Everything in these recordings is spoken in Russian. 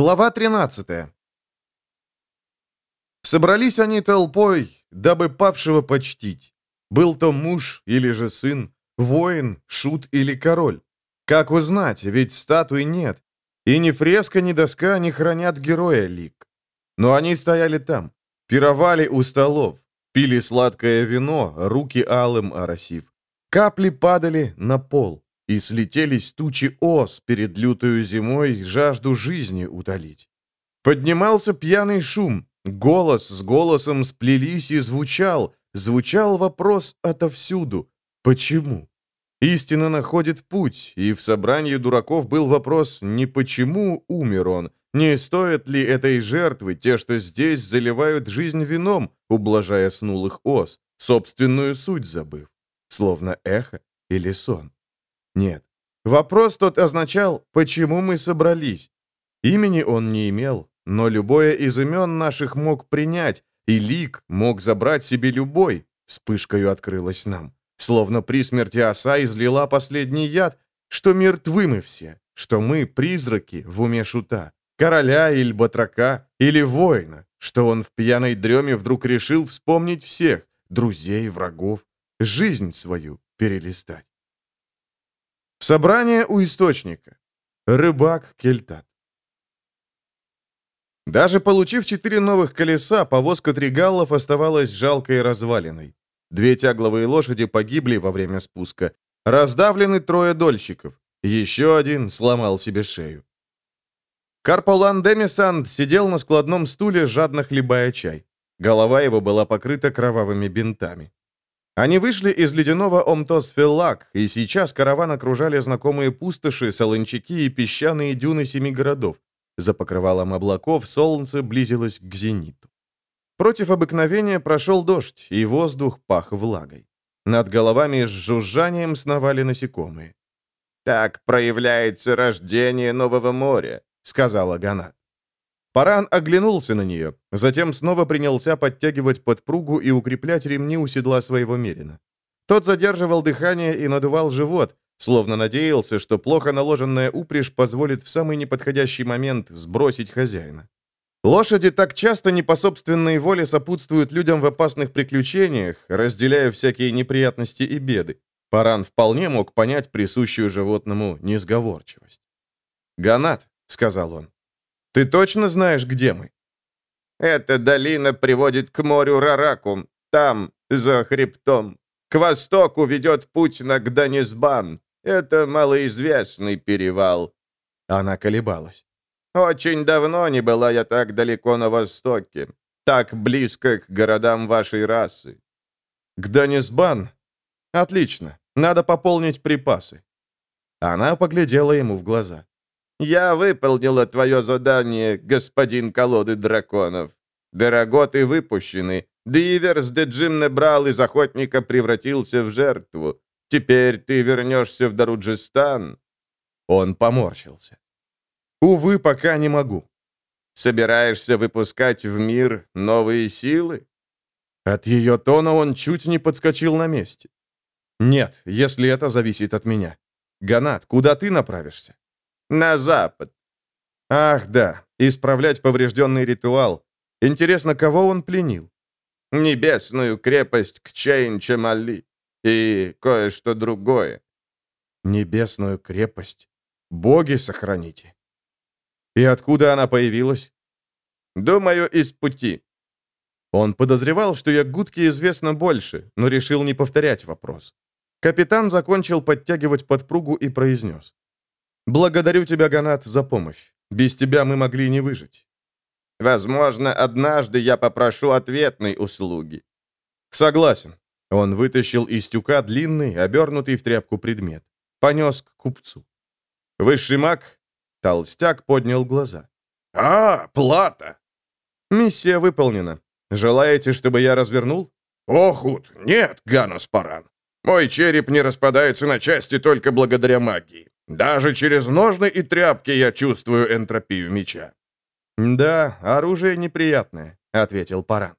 Глава 13 Собрались они толпой, дабы павшего почтить. Был то муж или же сын, воин, шут или король. Как узнать, ведь статуи нет. И ни фреска, ни доска не хранят героя лик. Но они стояли там, пировали у столов, пили сладкое вино, руки алым оросив. Капли падали на пол, и слетелись тучи ос перед лютою зимой жажду жизни утолить. Поднимался пьяный шум, голос с голосом сплелись и звучал, звучал вопрос отовсюду. Почему? Истина находит путь, и в собрании дураков был вопрос не почему умер он, не стоит ли этой жертвы те, что здесь заливают жизнь вином, ублажая снулых ос, собственную суть забыв, словно эхо или сон. Нет. Вопрос тот означал, почему мы собрались. Имени он не имел, но любое из имен наших мог принять, и лик мог забрать себе любой, вспышкою открылась нам. Словно при смерти оса излила последний яд, что мертвы мы все, что мы призраки в уме шута, короля или батрака, или воина, что он в пьяной дреме вдруг решил вспомнить всех, друзей, врагов, жизнь свою перелистать. Собрание у источника. Рыбак Кельтат. Даже получив четыре новых колеса, повозка Тригаллов оставалась жалкой развалиной. Две тягловые лошади погибли во время спуска. Раздавлены трое дольщиков. Еще один сломал себе шею. Карполан Демисанд сидел на складном стуле, жадно хлебая чай. Голова его была покрыта кровавыми бинтами. Они вышли из ледяного Омтос-Феллак, и сейчас караван окружали знакомые пустоши, солончаки и песчаные дюны семи городов. За покрывалом облаков солнце близилось к зениту. Против обыкновения прошел дождь, и воздух пах влагой. Над головами с жужжанием сновали насекомые. «Так проявляется рождение нового моря», — сказала Ганат. Паран оглянулся на нее, затем снова принялся подтягивать подпругу и укреплять ремни у седла своего мерина. Тот задерживал дыхание и надувал живот, словно надеялся, что плохо наложенная упряжь позволит в самый неподходящий момент сбросить хозяина. Лошади так часто не по собственной воле сопутствуют людям в опасных приключениях, разделяя всякие неприятности и беды. Паран вполне мог понять присущую животному несговорчивость. «Ганат», — сказал он, — «ты точно знаешь, где мы?» «Эта долина приводит к морю Рараку, там, за хребтом. К востоку ведет путь на Гданисбан. Это малоизвестный перевал». Она колебалась. «Очень давно не была я так далеко на востоке, так близко к городам вашей расы». «Гданисбан? Отлично. Надо пополнить припасы». Она поглядела ему в глаза. «Я выполнила твое задание, господин колоды драконов. Дороготы выпущены. Диверс де Джим набрал из охотника превратился в жертву. Теперь ты вернешься в Даруджистан». Он поморщился. «Увы, пока не могу». «Собираешься выпускать в мир новые силы?» От ее тона он чуть не подскочил на месте. «Нет, если это зависит от меня. Ганат, куда ты направишься?» «На запад». «Ах, да, исправлять поврежденный ритуал. Интересно, кого он пленил?» «Небесную крепость Кчейн-Чемали и кое-что другое». «Небесную крепость? Боги сохраните!» «И откуда она появилась?» «Думаю, из пути». Он подозревал, что Ягудке известно больше, но решил не повторять вопрос. Капитан закончил подтягивать подпругу и произнес. «Благодарю тебя, Ганат, за помощь. Без тебя мы могли не выжить». «Возможно, однажды я попрошу ответной услуги». «Согласен». Он вытащил из тюка длинный, обернутый в тряпку предмет. Понес к купцу. Высший маг, толстяк, поднял глаза. «А, плата!» «Миссия выполнена. Желаете, чтобы я развернул?» «Охут, нет, Ганус Паран. Мой череп не распадается на части только благодаря магии. Даже через ножны и тряпки я чувствую энтропию меча». «Да, оружие неприятное», — ответил Паран.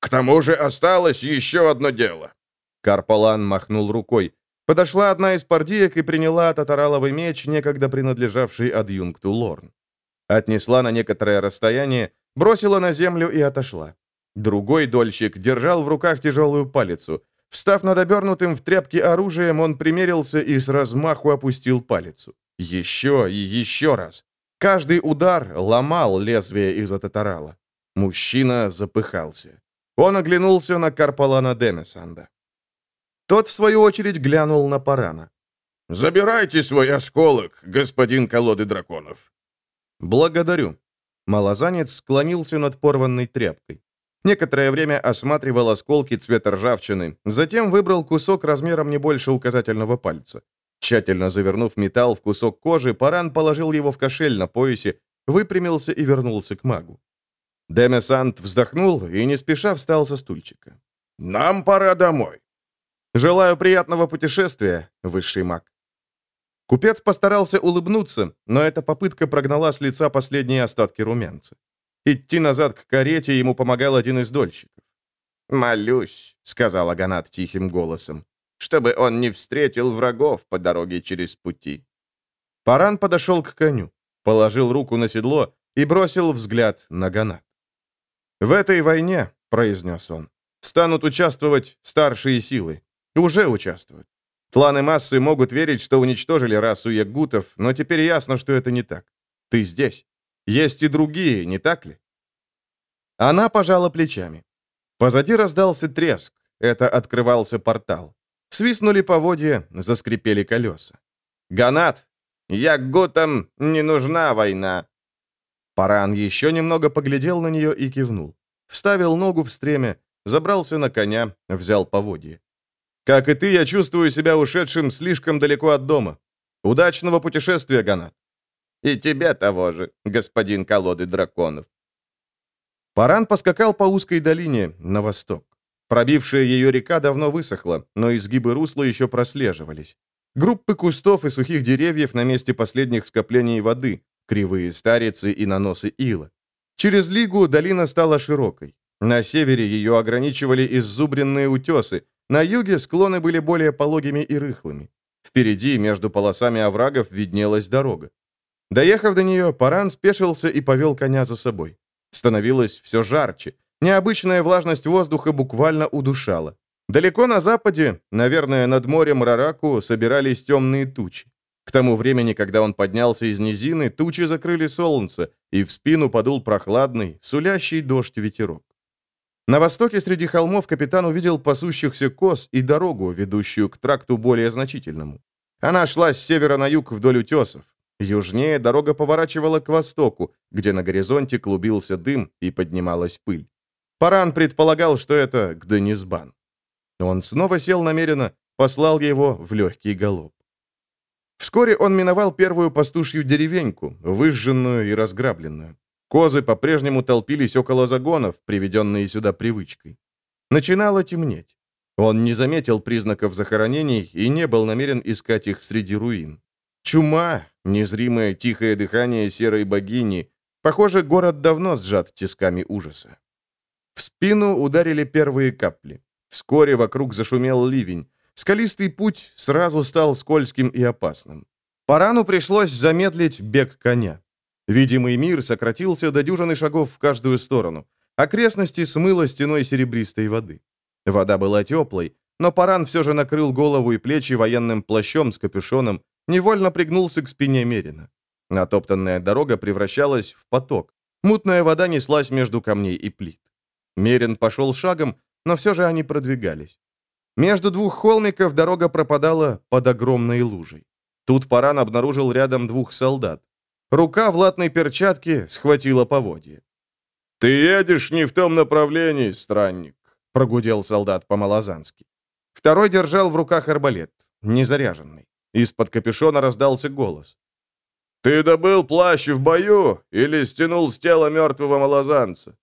«К тому же осталось еще одно дело». Карполан махнул рукой. Подошла одна из пардиек и приняла татараловый меч, некогда принадлежавший адъюнкту Лорн. Отнесла на некоторое расстояние, бросила на землю и отошла. Другой дольщик держал в руках тяжелую палицу. Встав над обернутым в тряпки оружием, он примерился и с размаху опустил палицу. Еще и еще раз. Каждый удар ломал лезвие из татарала. Мужчина запыхался. Он оглянулся на Карпалана Демесанда. Тот, в свою очередь, глянул на Парана. «Забирайте свой осколок, господин колоды драконов». «Благодарю». Малозанец склонился над порванной тряпкой. Некоторое время осматривал осколки цвета ржавчины, затем выбрал кусок размером не больше указательного пальца. Тщательно завернув металл в кусок кожи, Паран положил его в кошель на поясе, выпрямился и вернулся к магу. Демесант вздохнул и не спеша встал со стульчика. «Нам пора домой». «Желаю приятного путешествия, высший маг». Купец постарался улыбнуться, но эта попытка прогнала с лица последние остатки румянца. Идти назад к карете ему помогал один из дольщиков. «Молюсь», — сказал Аганат тихим голосом, «чтобы он не встретил врагов по дороге через пути». Паран подошел к коню, положил руку на седло и бросил взгляд на Ганат. «В этой войне», — произнес он, — «станут участвовать старшие силы. Уже участвуют. Тланы массы могут верить, что уничтожили расу ягутов, но теперь ясно, что это не так. Ты здесь. Есть и другие, не так ли?» Она пожала плечами. Позади раздался треск. Это открывался портал. Свистнули поводья, заскрипели колеса. «Ганат! Ягутам не нужна война!» Паран еще немного поглядел на нее и кивнул. Вставил ногу в стремя, забрался на коня, взял поводья. «Как и ты, я чувствую себя ушедшим слишком далеко от дома. Удачного путешествия, Ганат!» И тебе того же, господин колоды драконов. Паран поскакал по узкой долине на восток. Пробившая ее река давно высохла, но изгибы русла еще прослеживались. Группы кустов и сухих деревьев на месте последних скоплений воды, кривые старицы и наносы ила. Через лигу долина стала широкой. На севере ее ограничивали иззубренные утесы, на юге склоны были более пологими и рыхлыми. Впереди, между полосами оврагов, виднелась дорога. Доехав до нее, Паран спешился и повел коня за собой. Становилось все жарче. Необычная влажность воздуха буквально удушала. Далеко на западе, наверное, над морем Рараку, собирались темные тучи. К тому времени, когда он поднялся из низины, тучи закрыли солнце, и в спину подул прохладный, сулящий дождь ветерок. На востоке среди холмов капитан увидел пасущихся коз и дорогу, ведущую к тракту более значительному. Она шла с севера на юг вдоль утесов. Южнее дорога поворачивала к востоку, где на горизонте клубился дым и поднималась пыль. Паран предполагал, что это Гденисбан. Он снова сел намеренно, послал его в легкий галоп. Вскоре он миновал первую пастушью деревеньку, выжженную и разграбленную. Козы по-прежнему толпились около загонов, приведенные сюда привычкой. Начинало темнеть. Он не заметил признаков захоронений и не был намерен искать их среди руин. Чума, незримое тихое дыхание серой богини. Похоже, город давно сжат тисками ужаса. В спину ударили первые капли. Вскоре вокруг зашумел ливень. Скалистый путь сразу стал скользким и опасным. Парану пришлось замедлить бег коня. Видимый мир сократился до дюжины шагов в каждую сторону. Окрестности смыло стеной серебристой воды. Вода была теплой, но Паран все же накрыл голову и плечи военным плащом с капюшоном, невольно пригнулся к спине Мерина. Натоптанная дорога превращалась в поток. Мутная вода неслась между камней и плит. Мерин пошел шагом, но все же они продвигались. Между двух холмиков дорога пропадала под огромной лужей. Тут Паран обнаружил рядом двух солдат. Рука в латной перчатке схватила поводье. «Ты едешь не в том направлении, странник», — прогудел солдат по-малозански. Второй держал в руках арбалет, незаряженный. Из-под капюшона раздался голос. «Ты добыл плащ в бою или стянул с тела мертвого малозанца?»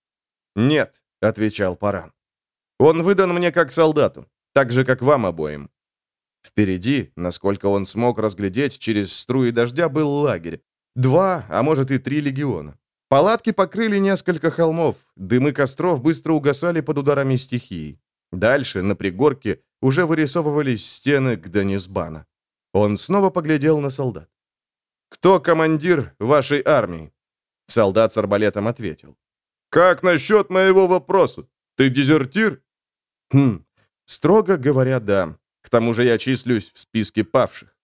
«Нет», — отвечал Паран. «Он выдан мне как солдату, так же, как вам обоим». Впереди, насколько он смог разглядеть, через струи дождя был лагерь. Два, а может и три легиона. Палатки покрыли несколько холмов, дымы костров быстро угасали под ударами стихии. Дальше, на пригорке, уже вырисовывались стены Гданисбана. Он снова поглядел на солдат. «Кто командир вашей армии?» Солдат с арбалетом ответил. «Как насчет моего вопроса? Ты дезертир?» «Хм, строго говоря, да. К тому же я числюсь в списке павших.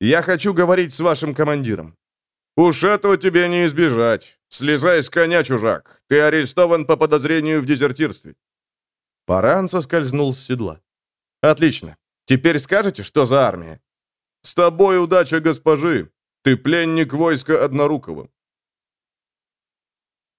Я хочу говорить с вашим командиром». «Уж этого тебе не избежать. Слезай с коня, чужак. Ты арестован по подозрению в дезертирстве». Паран соскользнул с седла. «Отлично. Теперь скажете, что за армия?» «С тобой удача, госпожи. Ты пленник войска Однорукого».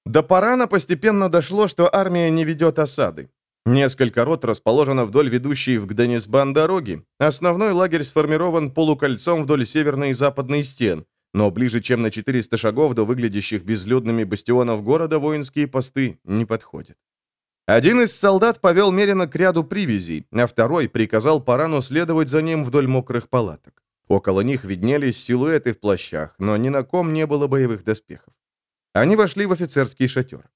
До Парана постепенно дошло, что армия не ведет осады. Несколько рот расположено вдоль ведущей в Гданисбан дороги. Основной лагерь сформирован полукольцом вдоль северной и западной стен, но ближе, чем на 400 шагов до выглядящих безлюдными бастионов города, воинские посты не подходят. Один из солдат повел Мерина к ряду привязей, а второй приказал Парану следовать за ним вдоль мокрых палаток. Около них виднелись силуэты в плащах, но ни на ком не было боевых доспехов. Они вошли в офицерский шатер.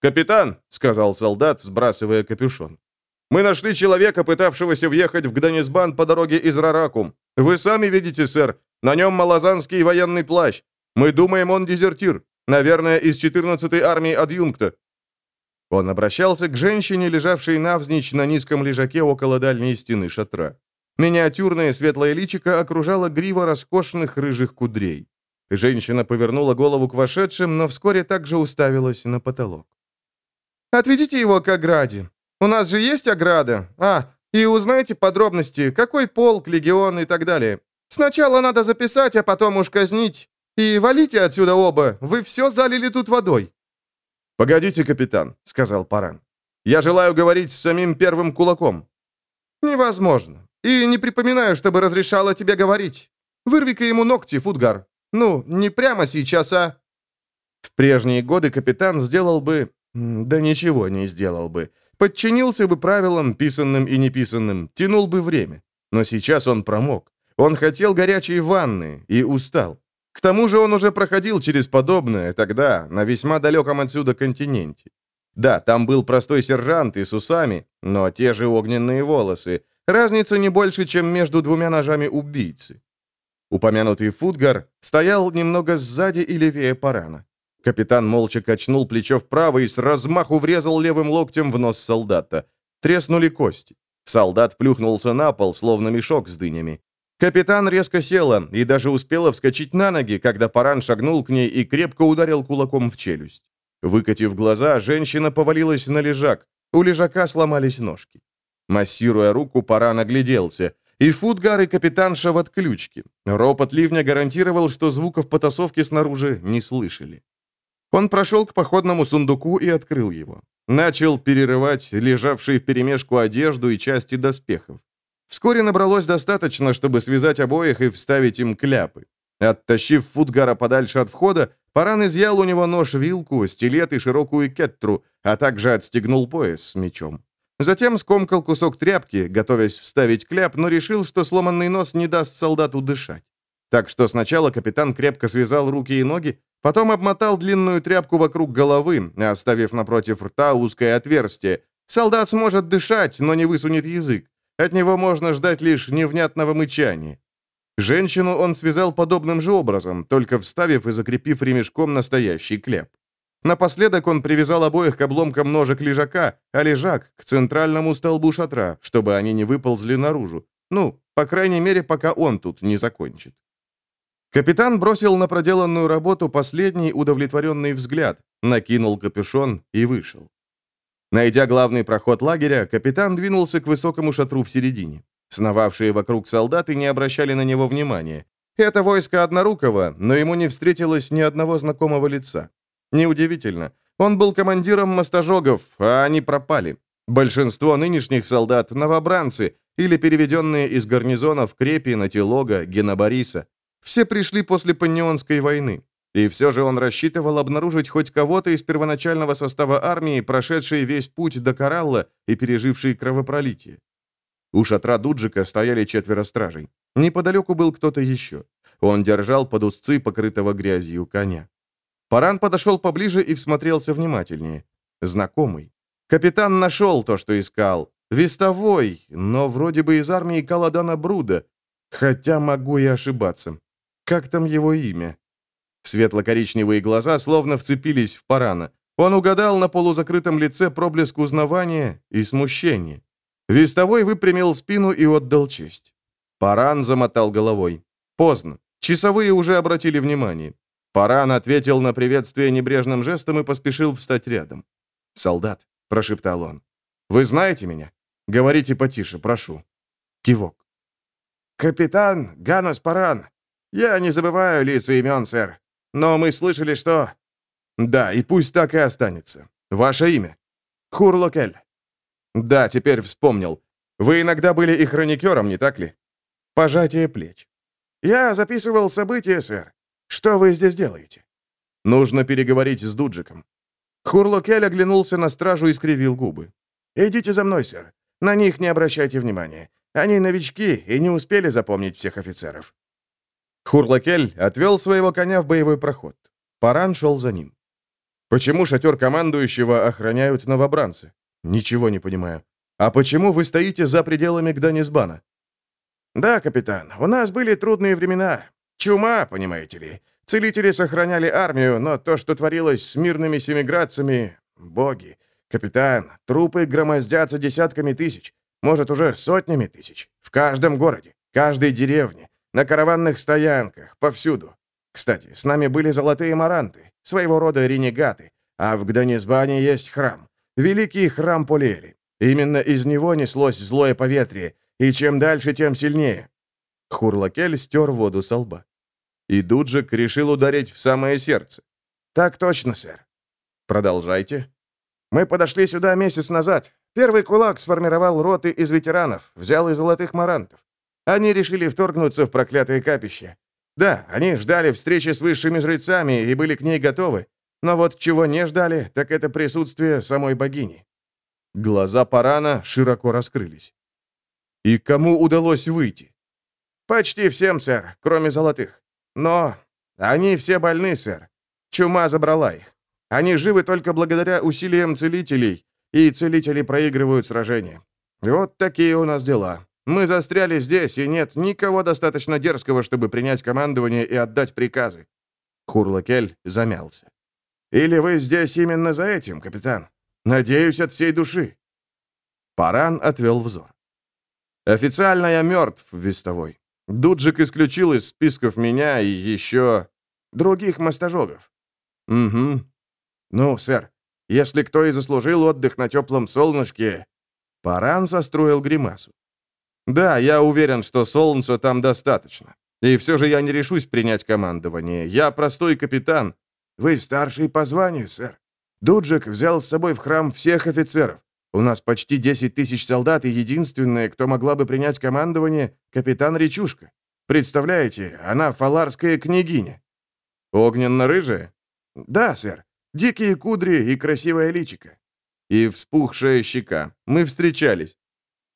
«Капитан», — сказал солдат, сбрасывая капюшон, — «мы нашли человека, пытавшегося въехать в Гданисбан по дороге из Раракум. Вы сами видите, сэр, на нем малазанский военный плащ. Мы думаем, он дезертир. Наверное, из 14-й армии адъюнкта». Он обращался к женщине, лежавшей навзничь на низком лежаке около дальней стены шатра. Миниатюрное светлое личико окружало грива роскошных рыжих кудрей. Женщина повернула голову к вошедшим, но вскоре также уставилась на потолок. Отведите его к ограде. У нас же есть ограда. А, и узнайте подробности, какой полк, легион и так далее. Сначала надо записать, а потом уж казнить. И валите отсюда оба, вы все залили тут водой». «Погодите, капитан», — сказал Паран. «Я желаю говорить с самим первым кулаком». «Невозможно. И не припоминаю, чтобы разрешала тебе говорить. Вырви-ка ему ногти, Фудгар. Ну, не прямо сейчас, а...» В прежние годы капитан сделал бы да ничего не сделал бы. Подчинился бы правилам, писанным и неписанным, тянул бы время. Но сейчас он промок. Он хотел горячей ванны и устал. К тому же он уже проходил через подобное тогда, на весьма далеком отсюда континенте. Да, там был простой сержант и с усами, но те же огненные волосы. Разница не больше, чем между двумя ножами убийцы. Упомянутый Футгар стоял немного сзади и левее Парана. Капитан молча качнул плечо вправо и с размаху врезал левым локтем в нос солдата. Треснули кости. Солдат плюхнулся на пол, словно мешок с дынями. Капитан резко села и даже успела вскочить на ноги, когда Паран шагнул к ней и крепко ударил кулаком в челюсть. Выкатив глаза, женщина повалилась на лежак. У лежака сломались ножки. Массируя руку, Паран огляделся. И Футгар, и капитанша в отключке. Ропот ливня гарантировал, что звуков потасовки снаружи не слышали. Он прошел к походному сундуку и открыл его. Начал перерывать лежавшие вперемешку одежду и части доспехов. Вскоре набралось достаточно, чтобы связать обоих и вставить им кляпы. Оттащив Футгара подальше от входа, Паран изъял у него нож-вилку, стилет и широкую кеттру, а также отстегнул пояс с мечом. Затем скомкал кусок тряпки, готовясь вставить кляп, но решил, что сломанный нос не даст солдату дышать. Так что сначала капитан крепко связал руки и ноги, Потом обмотал длинную тряпку вокруг головы, оставив напротив рта узкое отверстие. Солдат сможет дышать, но не высунет язык. От него можно ждать лишь невнятного мычания. Женщину он связал подобным же образом, только вставив и закрепив ремешком настоящий клеп. Напоследок он привязал обоих к обломкам ножек лежака, а лежак — к центральному столбу шатра, чтобы они не выползли наружу. Ну, по крайней мере, пока он тут не закончит. Капитан бросил на проделанную работу последний удовлетворенный взгляд, накинул капюшон и вышел. Найдя главный проход лагеря, капитан двинулся к высокому шатру в середине. Сновавшие вокруг солдаты не обращали на него внимания. Это войско Однорукого, но ему не встретилось ни одного знакомого лица. Неудивительно. Он был командиром мостожогов, а они пропали. Большинство нынешних солдат — новобранцы или переведенные из гарнизонов Крепи, Натилога, Генобориса. Все пришли после Паннионской войны. И все же он рассчитывал обнаружить хоть кого-то из первоначального состава армии, прошедший весь путь до Коралла и переживший кровопролитие. У шатра Дуджика стояли четверо стражей. Неподалеку был кто-то еще. Он держал под узцы покрытого грязью коня. Паран подошел поближе и всмотрелся внимательнее. Знакомый. Капитан нашел то, что искал. Вестовой, но вроде бы из армии Каладана Бруда. Хотя могу и ошибаться. Как там его имя? Светло-коричневые глаза словно вцепились в Парана. Он угадал на полузакрытом лице проблеск узнавания и смущения. Вестовой выпрямил спину и отдал честь. Паран замотал головой. Поздно. Часовые уже обратили внимание. Паран ответил на приветствие небрежным жестом и поспешил встать рядом. «Солдат», — прошептал он, — «вы знаете меня? Говорите потише, прошу». Кивок. «Капитан Ганос Паран. Я не забываю лица имен, сэр. Но мы слышали, что...» «Да, и пусть так и останется. Ваше имя?» «Хурлокель». «Да, теперь вспомнил. Вы иногда были и хроникером, не так ли?» Пожатие плеч. «Я записывал события, сэр. Что вы здесь делаете?» «Нужно переговорить с Дуджиком». Хурлокель оглянулся на стражу и скривил губы. «Идите за мной, сэр. На них не обращайте внимания. Они новички и не успели запомнить всех офицеров». Хурлакель отвел своего коня в боевой проход. Паран шел за ним. «Почему шатер командующего охраняют новобранцы? Ничего не понимаю. А почему вы стоите за пределами Гданисбана?» «Да, капитан, у нас были трудные времена. Чума, понимаете ли. Целители сохраняли армию, но то, что творилось с мирными семиградцами... Боги, капитан, трупы громоздятся десятками тысяч, может, уже сотнями тысяч. В каждом городе, каждой деревне, на караванных стоянках, повсюду. Кстати, с нами были золотые маранты, своего рода ренегаты, а в Гданисбане есть храм. Великий храм Полиэли. Именно из него неслось злое поветрие, и чем дальше, тем сильнее. Хурлакель стер воду со лба. И Дуджик решил ударить в самое сердце. «Так точно, сэр». «Продолжайте». «Мы подошли сюда месяц назад. Первый кулак сформировал роты из ветеранов, взял из золотых марантов. Они решили вторгнуться в проклятое капище. Да, они ждали встречи с высшими жрецами и были к ней готовы. Но вот чего не ждали, так это присутствие самой богини». Глаза Парана широко раскрылись. «И кому удалось выйти?» «Почти всем, сэр, кроме золотых. Но они все больны, сэр. Чума забрала их. Они живы только благодаря усилиям целителей, и целители проигрывают сражения. Вот такие у нас дела. Мы застряли здесь, и нет никого достаточно дерзкого, чтобы принять командование и отдать приказы». Хурлакель замялся. «Или вы здесь именно за этим, капитан? Надеюсь, от всей души». Паран отвел взор. «Официально я мертв, Вестовой. Дуджик исключил из списков меня и еще... других мастожогов». «Угу. Ну, сэр, если кто и заслужил отдых на теплом солнышке...» Паран состроил гримасу. «Да, я уверен, что солнца там достаточно. И все же я не решусь принять командование. Я простой капитан». «Вы старший по званию, сэр. Дуджик взял с собой в храм всех офицеров. У нас почти 10 тысяч солдат, и единственная, кто могла бы принять командование, капитан Речушка. Представляете, она фаларская княгиня». «Огненно-рыжая?» «Да, сэр. Дикие кудри и красивая личика». «И вспухшая щека. Мы встречались».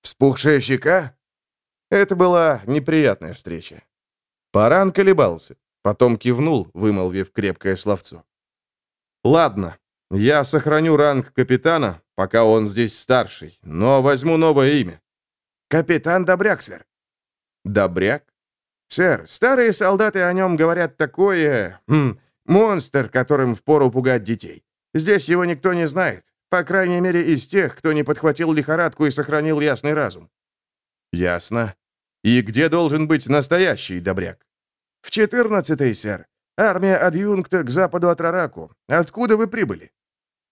«Вспухшая щека?» Это была неприятная встреча. Паран колебался, потом кивнул, вымолвив крепкое словцо. «Ладно, я сохраню ранг капитана, пока он здесь старший, но возьму новое имя». «Капитан Добряк, сэр». «Добряк?» «Сэр, старые солдаты о нем говорят такое... Хм, монстр, которым впору пугать детей. Здесь его никто не знает, по крайней мере, из тех, кто не подхватил лихорадку и сохранил ясный разум». «Ясно. И где должен быть настоящий добряк?» «В четырнадцатый, сэр. Армия адъюнкта к западу от Рараку. Откуда вы прибыли?»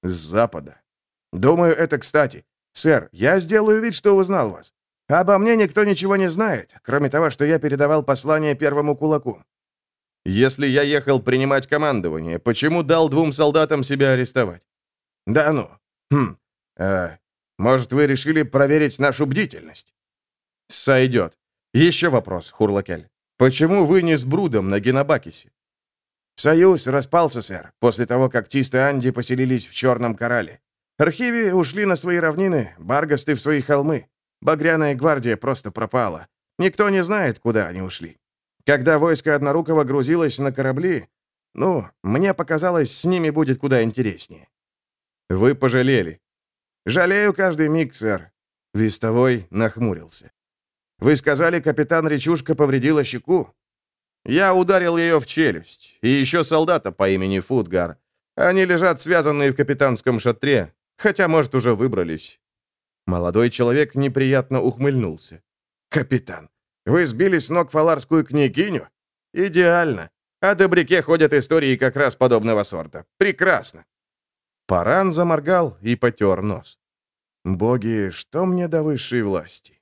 «С запада». «Думаю, это кстати. Сэр, я сделаю вид, что узнал вас. Обо мне никто ничего не знает, кроме того, что я передавал послание первому кулаку». «Если я ехал принимать командование, почему дал двум солдатам себя арестовать?» «Да ну. Хм. Э, может, вы решили проверить нашу бдительность?» «Сойдет. Еще вопрос, Хурлакель. Почему вы не с Брудом на Генобакисе?» «Союз распался, сэр, после того, как Тисты Анди поселились в Черном Корале. Архиви ушли на свои равнины, Баргасты в свои холмы. Багряная гвардия просто пропала. Никто не знает, куда они ушли. Когда войско Однорукого грузилось на корабли, ну, мне показалось, с ними будет куда интереснее. Вы пожалели. Жалею каждый миг, сэр. Вестовой нахмурился. Вы сказали, капитан Речушка повредила щеку? Я ударил ее в челюсть. И еще солдата по имени Футгар. Они лежат связанные в капитанском шатре, хотя, может, уже выбрались». Молодой человек неприятно ухмыльнулся. «Капитан, вы сбили с ног фаларскую княгиню? Идеально. О Добряке ходят истории как раз подобного сорта. Прекрасно». Паран заморгал и потер нос. «Боги, что мне до высшей власти?»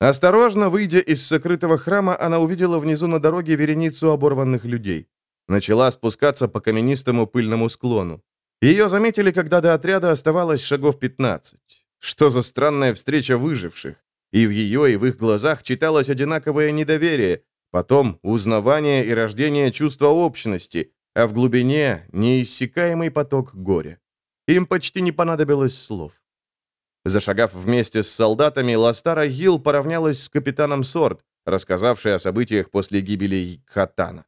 Осторожно выйдя из сокрытого храма, она увидела внизу на дороге вереницу оборванных людей. Начала спускаться по каменистому пыльному склону. Ее заметили, когда до отряда оставалось шагов 15. Что за странная встреча выживших? И в ее, и в их глазах читалось одинаковое недоверие, потом узнавание и рождение чувства общности, а в глубине неиссякаемый поток горя. Им почти не понадобилось слов. Зашагав вместе с солдатами, Ластара Гилл поравнялась с капитаном Сорт, рассказавшей о событиях после гибели Хатана.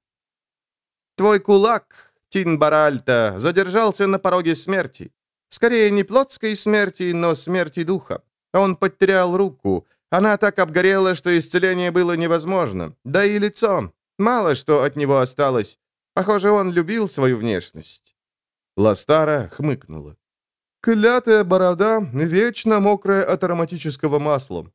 «Твой кулак, Тин Баральта, задержался на пороге смерти. Скорее, не плотской смерти, но смерти духа. Он потерял руку. Она так обгорела, что исцеление было невозможно. Да и лицо. Мало что от него осталось. Похоже, он любил свою внешность». Ластара хмыкнула. Клятая борода, вечно мокрая от ароматического масла.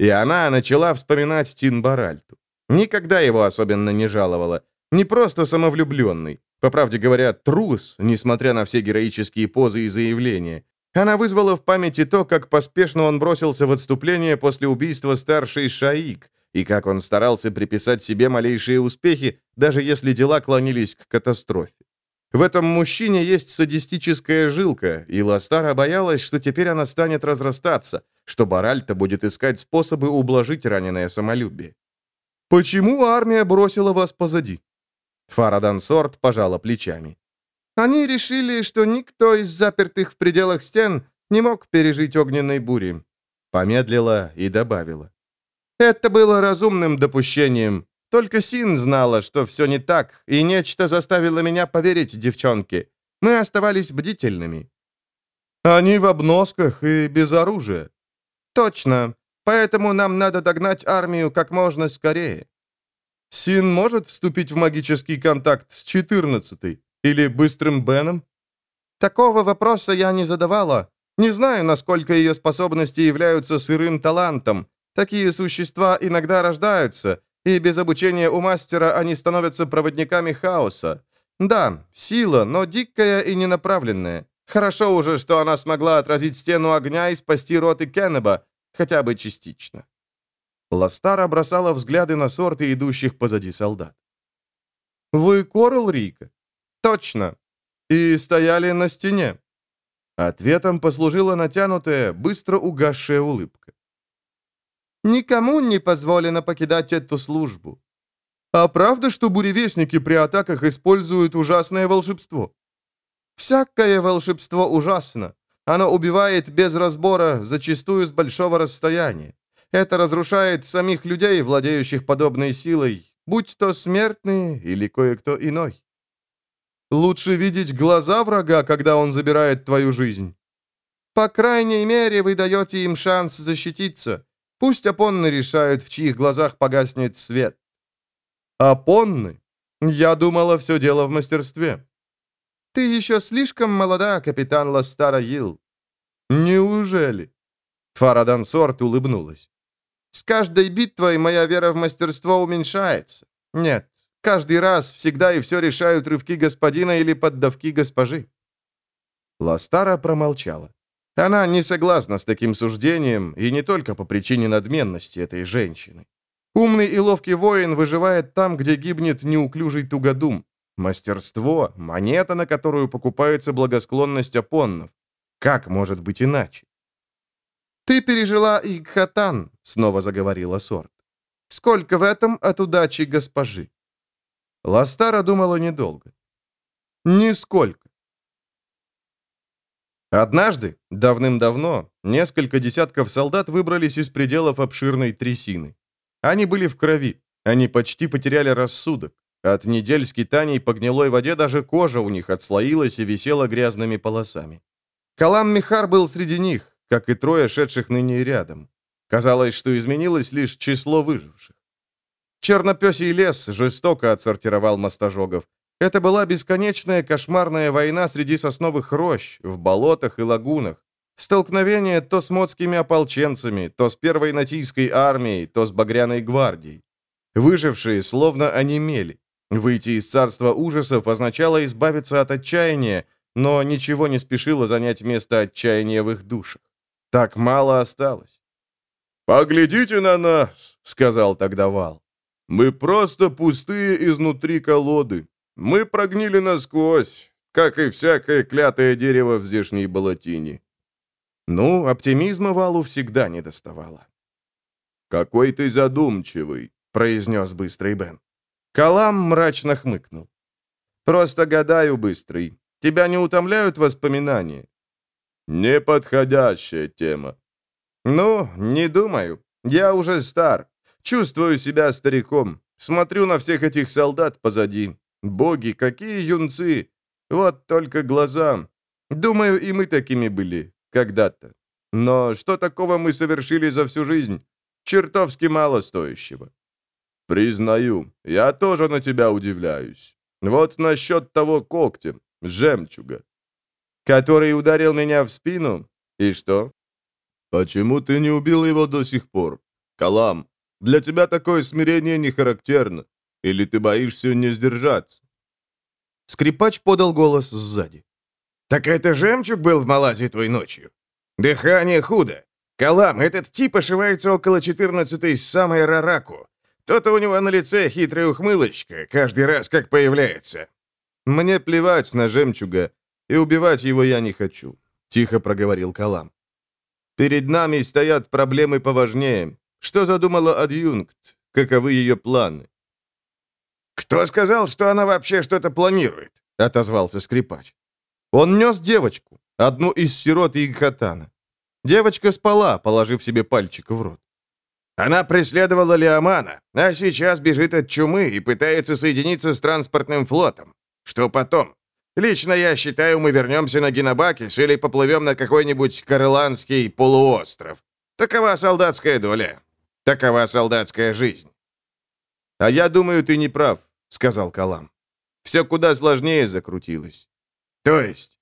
И она начала вспоминать Тин Баральту. Никогда его особенно не жаловала. Не просто самовлюбленный. По правде говоря, трус, несмотря на все героические позы и заявления. Она вызвала в памяти то, как поспешно он бросился в отступление после убийства старшей Шаик, и как он старался приписать себе малейшие успехи, даже если дела клонились к катастрофе. В этом мужчине есть садистическая жилка, и Ластара боялась, что теперь она станет разрастаться, что Баральта будет искать способы ублажить раненое самолюбие. «Почему армия бросила вас позади?» Фарадан Сорт пожала плечами. «Они решили, что никто из запертых в пределах стен не мог пережить огненной бури». Помедлила и добавила. «Это было разумным допущением, только Син знала, что все не так, и нечто заставило меня поверить девчонке. Мы оставались бдительными». «Они в обносках и без оружия». «Точно. Поэтому нам надо догнать армию как можно скорее». «Син может вступить в магический контакт с 14-й? Или Быстрым Беном?» «Такого вопроса я не задавала. Не знаю, насколько ее способности являются сырым талантом. Такие существа иногда рождаются, и без обучения у мастера они становятся проводниками хаоса. Да, сила, но дикая и ненаправленная. Хорошо уже, что она смогла отразить стену огня и спасти роты Кеннеба, хотя бы частично. Ластара бросала взгляды на сорты идущих позади солдат. «Вы Корл Рика?» «Точно. И стояли на стене». Ответом послужила натянутая, быстро угасшая улыбка. Никому не позволено покидать эту службу. А правда, что буревестники при атаках используют ужасное волшебство? Всякое волшебство ужасно. Оно убивает без разбора, зачастую с большого расстояния. Это разрушает самих людей, владеющих подобной силой, будь то смертные или кое-кто иной. Лучше видеть глаза врага, когда он забирает твою жизнь. По крайней мере, вы даете им шанс защититься. Пусть опонны решают, в чьих глазах погаснет свет. Опонны? Я думала, все дело в мастерстве. Ты еще слишком молода, капитан Ластара Йилл. Неужели? Фарадан Сорт улыбнулась. С каждой битвой моя вера в мастерство уменьшается. Нет, каждый раз всегда и все решают рывки господина или поддавки госпожи. Ластара промолчала. Она не согласна с таким суждением, и не только по причине надменности этой женщины. Умный и ловкий воин выживает там, где гибнет неуклюжий тугодум. Мастерство — монета, на которую покупается благосклонность опоннов. Как может быть иначе? «Ты пережила Игхатан», — снова заговорила Сорт. «Сколько в этом от удачи госпожи?» Ластара думала недолго. «Нисколько. Однажды, давным-давно, несколько десятков солдат выбрались из пределов обширной трясины. Они были в крови, они почти потеряли рассудок. От недель скитаний по гнилой воде даже кожа у них отслоилась и висела грязными полосами. Калам Михар был среди них, как и трое шедших ныне рядом. Казалось, что изменилось лишь число выживших. Чернопесий лес жестоко отсортировал мостожогов. Это была бесконечная кошмарная война среди сосновых рощ, в болотах и лагунах. Столкновение то с модскими ополченцами, то с первой натийской армией, то с багряной гвардией. Выжившие словно онемели. Выйти из царства ужасов означало избавиться от отчаяния, но ничего не спешило занять место отчаяния в их душах. Так мало осталось. «Поглядите на нас», — сказал тогда Вал. «Мы просто пустые изнутри колоды. Мы прогнили насквозь, как и всякое клятое дерево в здешней болотине». Ну, оптимизма Валу всегда не доставало. «Какой ты задумчивый», — произнес Быстрый Бен. Калам мрачно хмыкнул. «Просто гадаю, Быстрый. Тебя не утомляют воспоминания?» «Неподходящая тема». «Ну, не думаю. Я уже стар. Чувствую себя стариком. Смотрю на всех этих солдат позади. Боги, какие юнцы! Вот только глаза. Думаю, и мы такими были. Когда-то. Но что такого мы совершили за всю жизнь? Чертовски мало стоящего. Признаю, я тоже на тебя удивляюсь. Вот насчет того когтя, жемчуга. Который ударил меня в спину? И что? Почему ты не убил его до сих пор? Калам, для тебя такое смирение не характерно. Или ты боишься не сдержаться?» Скрипач подал голос сзади. «Так это жемчуг был в Малайзии той ночью? Дыхание худо. Калам, этот тип ошивается около 14-й с самой Рараку. То-то у него на лице хитрая ухмылочка, каждый раз как появляется». «Мне плевать на жемчуга, и убивать его я не хочу», — тихо проговорил Калам. «Перед нами стоят проблемы поважнее. Что задумала адъюнкт? Каковы ее планы?» «Кто сказал, что она вообще что-то планирует?» — отозвался скрипач. Он нес девочку, одну из сирот Игхатана. Девочка спала, положив себе пальчик в рот. Она преследовала Леомана, а сейчас бежит от чумы и пытается соединиться с транспортным флотом. Что потом? Лично я считаю, мы вернемся на Генобакис или поплывем на какой-нибудь Карланский полуостров. Такова солдатская доля. Такова солдатская жизнь. «А я думаю, ты не прав», — сказал Калам. «Все куда сложнее закрутилось». «То есть?»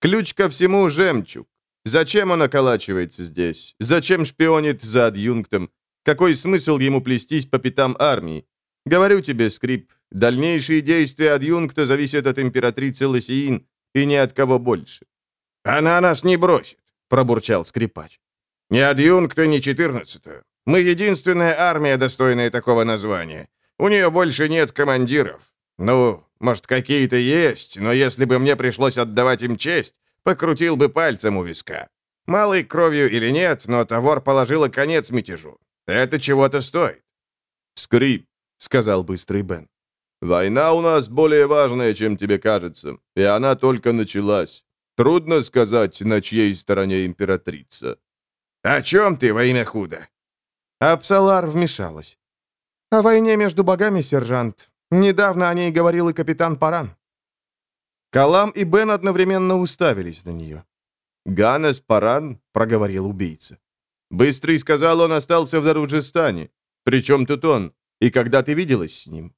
«Ключ ко всему — жемчуг. Зачем он околачивается здесь? Зачем шпионит за адъюнктом? Какой смысл ему плестись по пятам армии? Говорю тебе, Скрип, дальнейшие действия адъюнкта зависят от императрицы Лосиин и ни от кого больше». «Она нас не бросит», — пробурчал скрипач. «Ни адъюнкта, ни четырнадцатую. Мы единственная армия, достойная такого названия. У нее больше нет командиров. Ну, может, какие-то есть, но если бы мне пришлось отдавать им честь, покрутил бы пальцем у виска. Малой кровью или нет, но Тавор положила конец мятежу. Это чего-то стоит. «Скрип», — сказал быстрый Бен. «Война у нас более важная, чем тебе кажется, и она только началась. Трудно сказать, на чьей стороне императрица». «О чем ты во имя худа?» Апсалар вмешалась. «О войне между богами, сержант. Недавно о ней говорил и капитан Паран». Калам и Бен одновременно уставились на нее. «Ганес Паран?» — проговорил убийца. «Быстрый сказал, он остался в Даруджистане. Причем тут он? И когда ты виделась с ним?»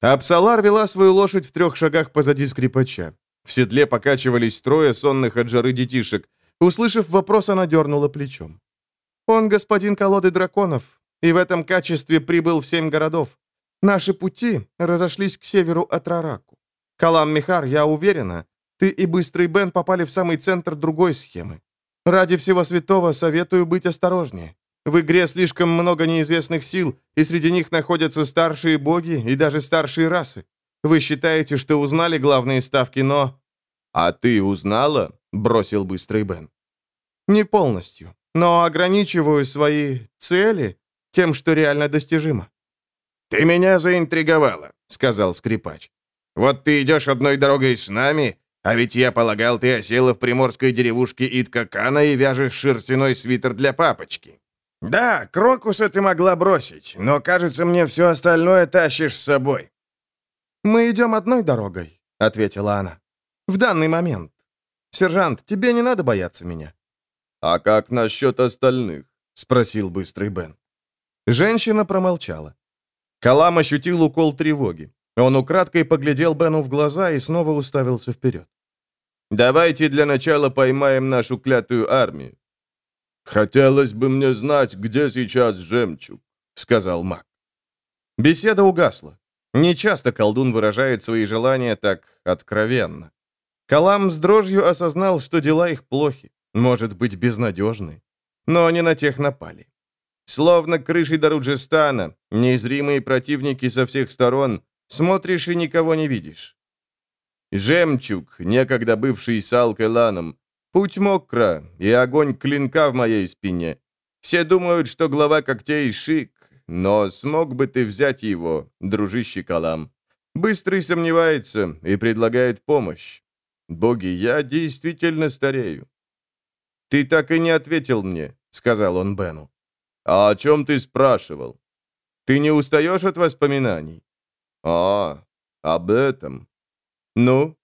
Апсалар вела свою лошадь в трех шагах позади скрипача. В седле покачивались трое сонных от жары детишек. Услышав вопрос, она дернула плечом. Он господин колоды драконов, и в этом качестве прибыл в семь городов. Наши пути разошлись к северу от Рараку. Калам Михар, я уверена, ты и Быстрый Бен попали в самый центр другой схемы. Ради всего святого советую быть осторожнее. В игре слишком много неизвестных сил, и среди них находятся старшие боги и даже старшие расы. Вы считаете, что узнали главные ставки, но...» «А ты узнала?» — бросил Быстрый Бен. «Не полностью но ограничиваю свои цели тем, что реально достижимо». «Ты меня заинтриговала», — сказал скрипач. «Вот ты идешь одной дорогой с нами, а ведь я полагал, ты осела в приморской деревушке Иткакана и вяжешь шерстяной свитер для папочки. Да, Крокуса ты могла бросить, но, кажется, мне все остальное тащишь с собой». «Мы идем одной дорогой», — ответила она. «В данный момент. Сержант, тебе не надо бояться меня. «А как насчет остальных?» — спросил быстрый Бен. Женщина промолчала. Калам ощутил укол тревоги. Он украдкой поглядел Бену в глаза и снова уставился вперед. «Давайте для начала поймаем нашу клятую армию». «Хотелось бы мне знать, где сейчас жемчуг», — сказал маг. Беседа угасла. Нечасто колдун выражает свои желания так откровенно. Калам с дрожью осознал, что дела их плохи, может быть, безнадежны. Но они на тех напали. Словно крышей Даруджистана, незримые противники со всех сторон, смотришь и никого не видишь. Жемчуг, некогда бывший Салкеланом, путь мокро и огонь клинка в моей спине. Все думают, что глава когтей шик, но смог бы ты взять его, дружище Калам? Быстрый сомневается и предлагает помощь. Боги, я действительно старею. Ты так и не ответил мне, сказал он Бену. А о чем ты спрашивал? Ты не устаешь от воспоминаний? А, об этом. Ну?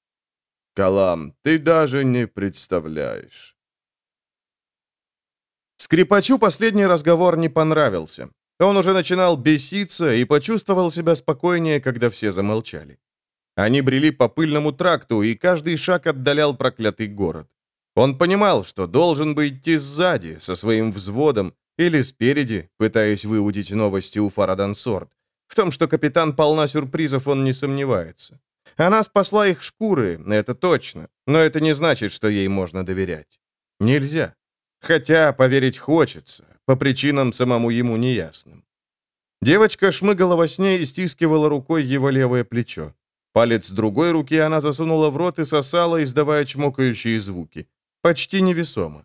Калам, ты даже не представляешь. Скрипачу последний разговор не понравился. Он уже начинал беситься и почувствовал себя спокойнее, когда все замолчали. Они брели по пыльному тракту, и каждый шаг отдалял проклятый город. Он понимал, что должен бы идти сзади, со своим взводом, или спереди, пытаясь выудить новости у Фарадансорт. В том, что капитан полна сюрпризов, он не сомневается. Она спасла их шкуры, это точно, но это не значит, что ей можно доверять. Нельзя. Хотя поверить хочется, по причинам самому ему неясным. Девочка шмыгала во сне и стискивала рукой его левое плечо. Палец другой руки она засунула в рот и сосала, издавая чмокающие звуки. Почти невесомо.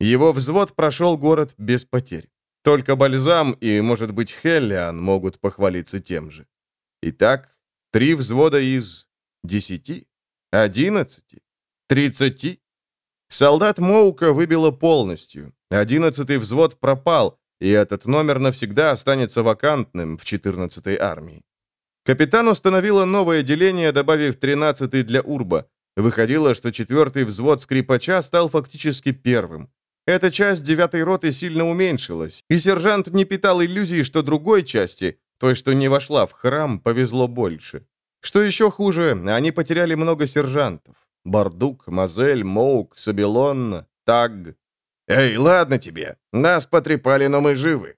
Его взвод прошел город без потерь. Только Бальзам и, может быть, Хеллиан могут похвалиться тем же. Итак, три взвода из десяти, одиннадцати, тридцати. Солдат Моука выбило полностью. Одиннадцатый взвод пропал, и этот номер навсегда останется вакантным в 14-й армии. Капитан установила новое деление, добавив 13-й для Урба. Выходило, что четвертый взвод скрипача стал фактически первым. Эта часть девятой роты сильно уменьшилась, и сержант не питал иллюзий, что другой части, той, что не вошла в храм, повезло больше. Что еще хуже, они потеряли много сержантов. Бардук, Мазель, Моук, Сабелонна, Таг. «Эй, ладно тебе. Нас потрепали, но мы живы».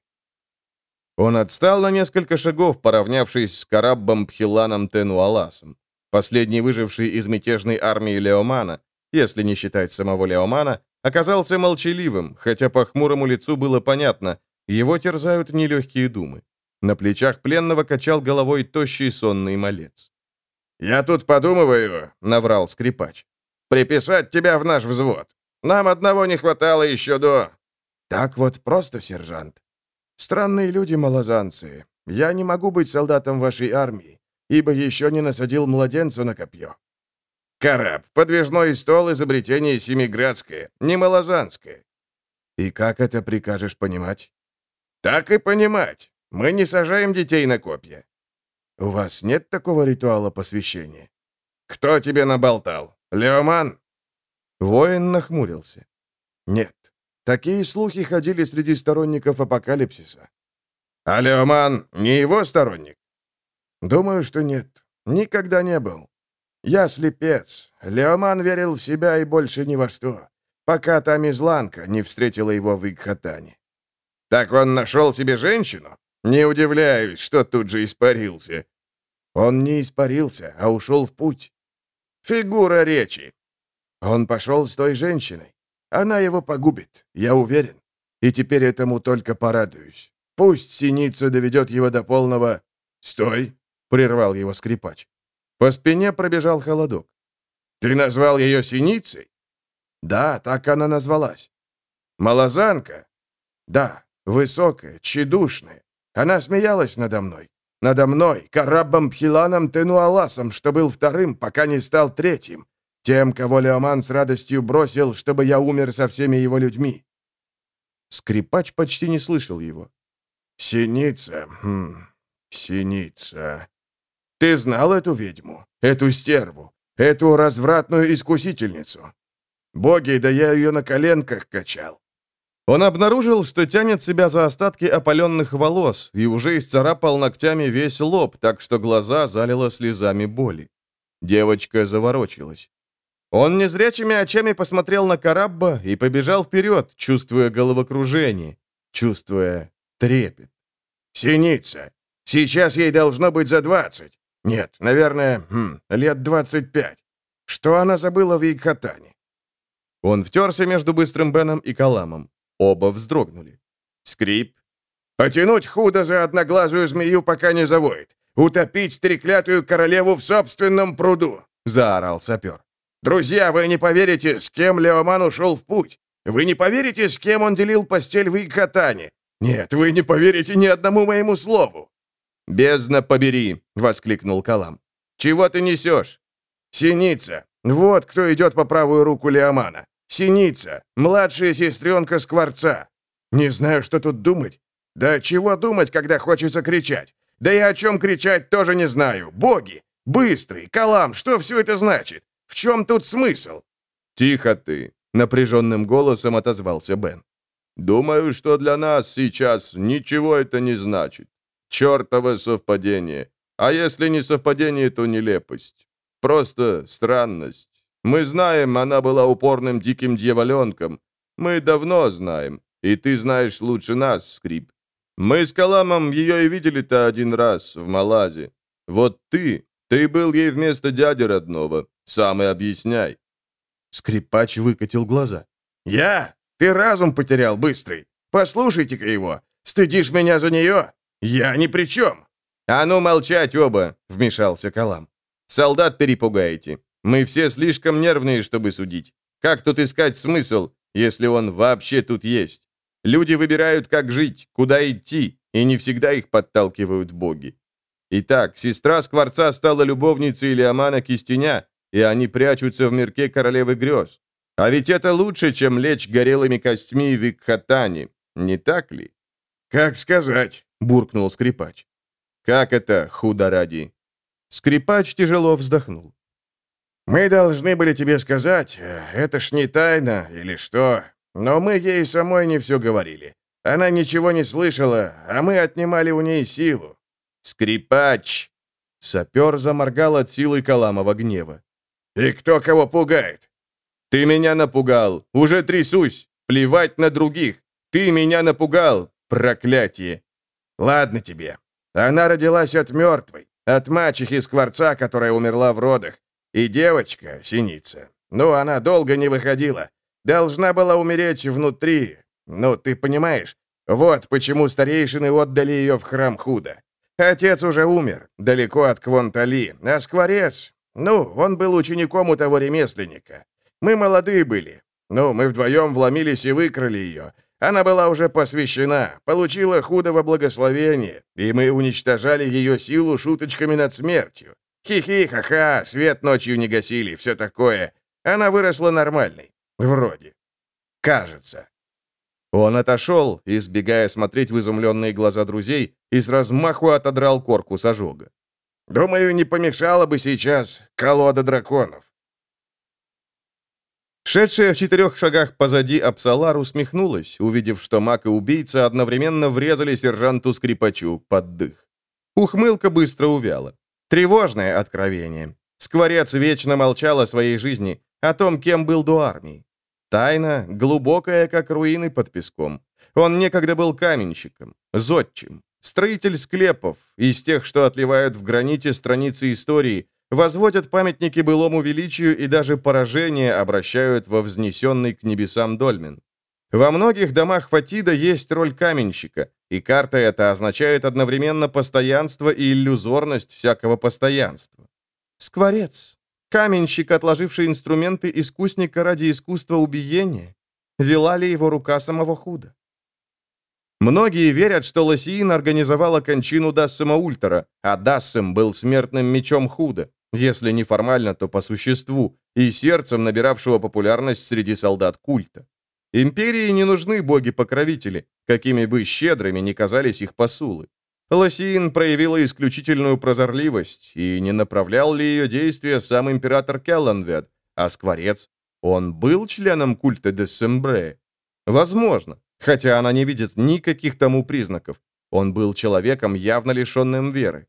Он отстал на несколько шагов, поравнявшись с Караббом Пхиланом Тенуаласом, последний выживший из мятежной армии Леомана, если не считать самого Леомана, оказался молчаливым, хотя по хмурому лицу было понятно, его терзают нелегкие думы. На плечах пленного качал головой тощий сонный малец. «Я тут подумываю», — наврал скрипач, — «приписать тебя в наш взвод. Нам одного не хватало еще до...» «Так вот просто, сержант. Странные люди малозанцы. Я не могу быть солдатом вашей армии, ибо еще не насадил младенцу на копье». «Караб, подвижной стол изобретение семиградское, не малозанское». «И как это прикажешь понимать?» «Так и понимать. Мы не сажаем детей на копья. «У вас нет такого ритуала посвящения?» «Кто тебе наболтал? Леоман?» Воин нахмурился. «Нет. Такие слухи ходили среди сторонников апокалипсиса». «А Леоман не его сторонник?» «Думаю, что нет. Никогда не был. Я слепец. Леоман верил в себя и больше ни во что, пока та мизланка не встретила его в Игхатане». «Так он нашел себе женщину?» Не удивляюсь, что тут же испарился. Он не испарился, а ушел в путь. Фигура речи. Он пошел с той женщиной. Она его погубит, я уверен. И теперь этому только порадуюсь. Пусть синица доведет его до полного... «Стой!» — прервал его скрипач. По спине пробежал холодок. «Ты назвал ее синицей?» «Да, так она назвалась». «Малозанка?» «Да, высокая, тщедушная. Она смеялась надо мной. Надо мной, Караббом Пхиланом Тенуаласом, что был вторым, пока не стал третьим. Тем, кого Леоман с радостью бросил, чтобы я умер со всеми его людьми. Скрипач почти не слышал его. «Синица, хм, синица. Ты знал эту ведьму, эту стерву, эту развратную искусительницу? Боги, да я ее на коленках качал. Он обнаружил, что тянет себя за остатки опаленных волос и уже исцарапал ногтями весь лоб, так что глаза залило слезами боли. Девочка заворочилась. Он незрячими очами посмотрел на Карабба и побежал вперед, чувствуя головокружение, чувствуя трепет. «Синица! Сейчас ей должно быть за двадцать. Нет, наверное, хм, лет двадцать пять. Что она забыла в Икхатане?» Он втерся между Быстрым Беном и Каламом. Оба вздрогнули. Скрип. «Потянуть худо за одноглазую змею, пока не завоет. Утопить треклятую королеву в собственном пруду!» — заорал сапер. «Друзья, вы не поверите, с кем Леоман ушел в путь. Вы не поверите, с кем он делил постель в Икхатане. Нет, вы не поверите ни одному моему слову!» «Бездна побери!» — воскликнул Калам. «Чего ты несешь?» «Синица! Вот кто идет по правую руку Леомана. Синица, младшая сестренка Скворца. Не знаю, что тут думать. Да чего думать, когда хочется кричать? Да и о чем кричать тоже не знаю. Боги! Быстрый! Калам! Что все это значит? В чем тут смысл?» «Тихо ты!» — напряженным голосом отозвался Бен. «Думаю, что для нас сейчас ничего это не значит. Чертово совпадение. А если не совпадение, то нелепость. Просто странность. Мы знаем, она была упорным диким дьяволенком. Мы давно знаем. И ты знаешь лучше нас, Скрип. Мы с Каламом ее и видели-то один раз, в Малазе. Вот ты, ты был ей вместо дяди родного. Сам и объясняй». Скрипач выкатил глаза. «Я? Ты разум потерял, быстрый. Послушайте-ка его. Стыдишь меня за нее? Я ни при чем». «А ну молчать оба!» — вмешался Калам. «Солдат перепугаете. Мы все слишком нервные, чтобы судить. Как тут искать смысл, если он вообще тут есть? Люди выбирают, как жить, куда идти, и не всегда их подталкивают боги. Итак, сестра Скворца стала любовницей Леомана Кистеня, и они прячутся в мирке королевы грез. А ведь это лучше, чем лечь горелыми костьми в Икхатане, не так ли? «Как сказать?» — буркнул скрипач. «Как это, худо ради?» Скрипач тяжело вздохнул. Мы должны были тебе сказать, э, это ж не тайна или что, но мы ей самой не все говорили. Она ничего не слышала, а мы отнимали у ней силу. Скрипач!» Сапер заморгал от силы Каламова гнева. «И кто кого пугает?» «Ты меня напугал! Уже трясусь! Плевать на других! Ты меня напугал! Проклятие!» «Ладно тебе. Она родилась от мертвой, от мачехи Скворца, которая умерла в родах. И девочка, синица, ну, она долго не выходила. Должна была умереть внутри. Ну, ты понимаешь? Вот почему старейшины отдали ее в храм Худа. Отец уже умер, далеко от Квонтали, а Скворец... Ну, он был учеником у того ремесленника. Мы молодые были. Ну, мы вдвоем вломились и выкрали ее. Она была уже посвящена, получила худого благословения, и мы уничтожали ее силу шуточками над смертью. Хи-хи, ха-ха, свет ночью не гасили, все такое. Она выросла нормальной. Вроде. Кажется. Он отошел, избегая смотреть в изумленные глаза друзей, и с размаху отодрал корку с ожога. «Думаю, не помешало бы сейчас колода драконов». Шедшая в четырех шагах позади Апсалар усмехнулась, увидев, что маг и убийца одновременно врезали сержанту-скрипачу под дых. Ухмылка быстро увяла. Тревожное откровение. Скворец вечно молчал о своей жизни, о том, кем был до армии. Тайна, глубокая, как руины под песком. Он некогда был каменщиком, зодчим, строитель склепов, из тех, что отливают в граните страницы истории, возводят памятники былому величию и даже поражение обращают во взнесенный к небесам дольмен. Во многих домах Фатида есть роль каменщика, и карта эта означает одновременно постоянство и иллюзорность всякого постоянства. Скворец. Каменщик, отложивший инструменты искусника ради искусства убиения. Вела ли его рука самого худа? Многие верят, что Лосиин организовала кончину Дассема Ультера, а Дассем был смертным мечом худа, если не формально, то по существу, и сердцем набиравшего популярность среди солдат культа. Империи не нужны боги-покровители, какими бы щедрыми ни казались их посулы. Лосиин проявила исключительную прозорливость, и не направлял ли ее действия сам император Келланвед, а Скворец? Он был членом культа Дессембре? Возможно. хотя она не видит никаких тому признаков. Он был человеком, явно лишенным веры.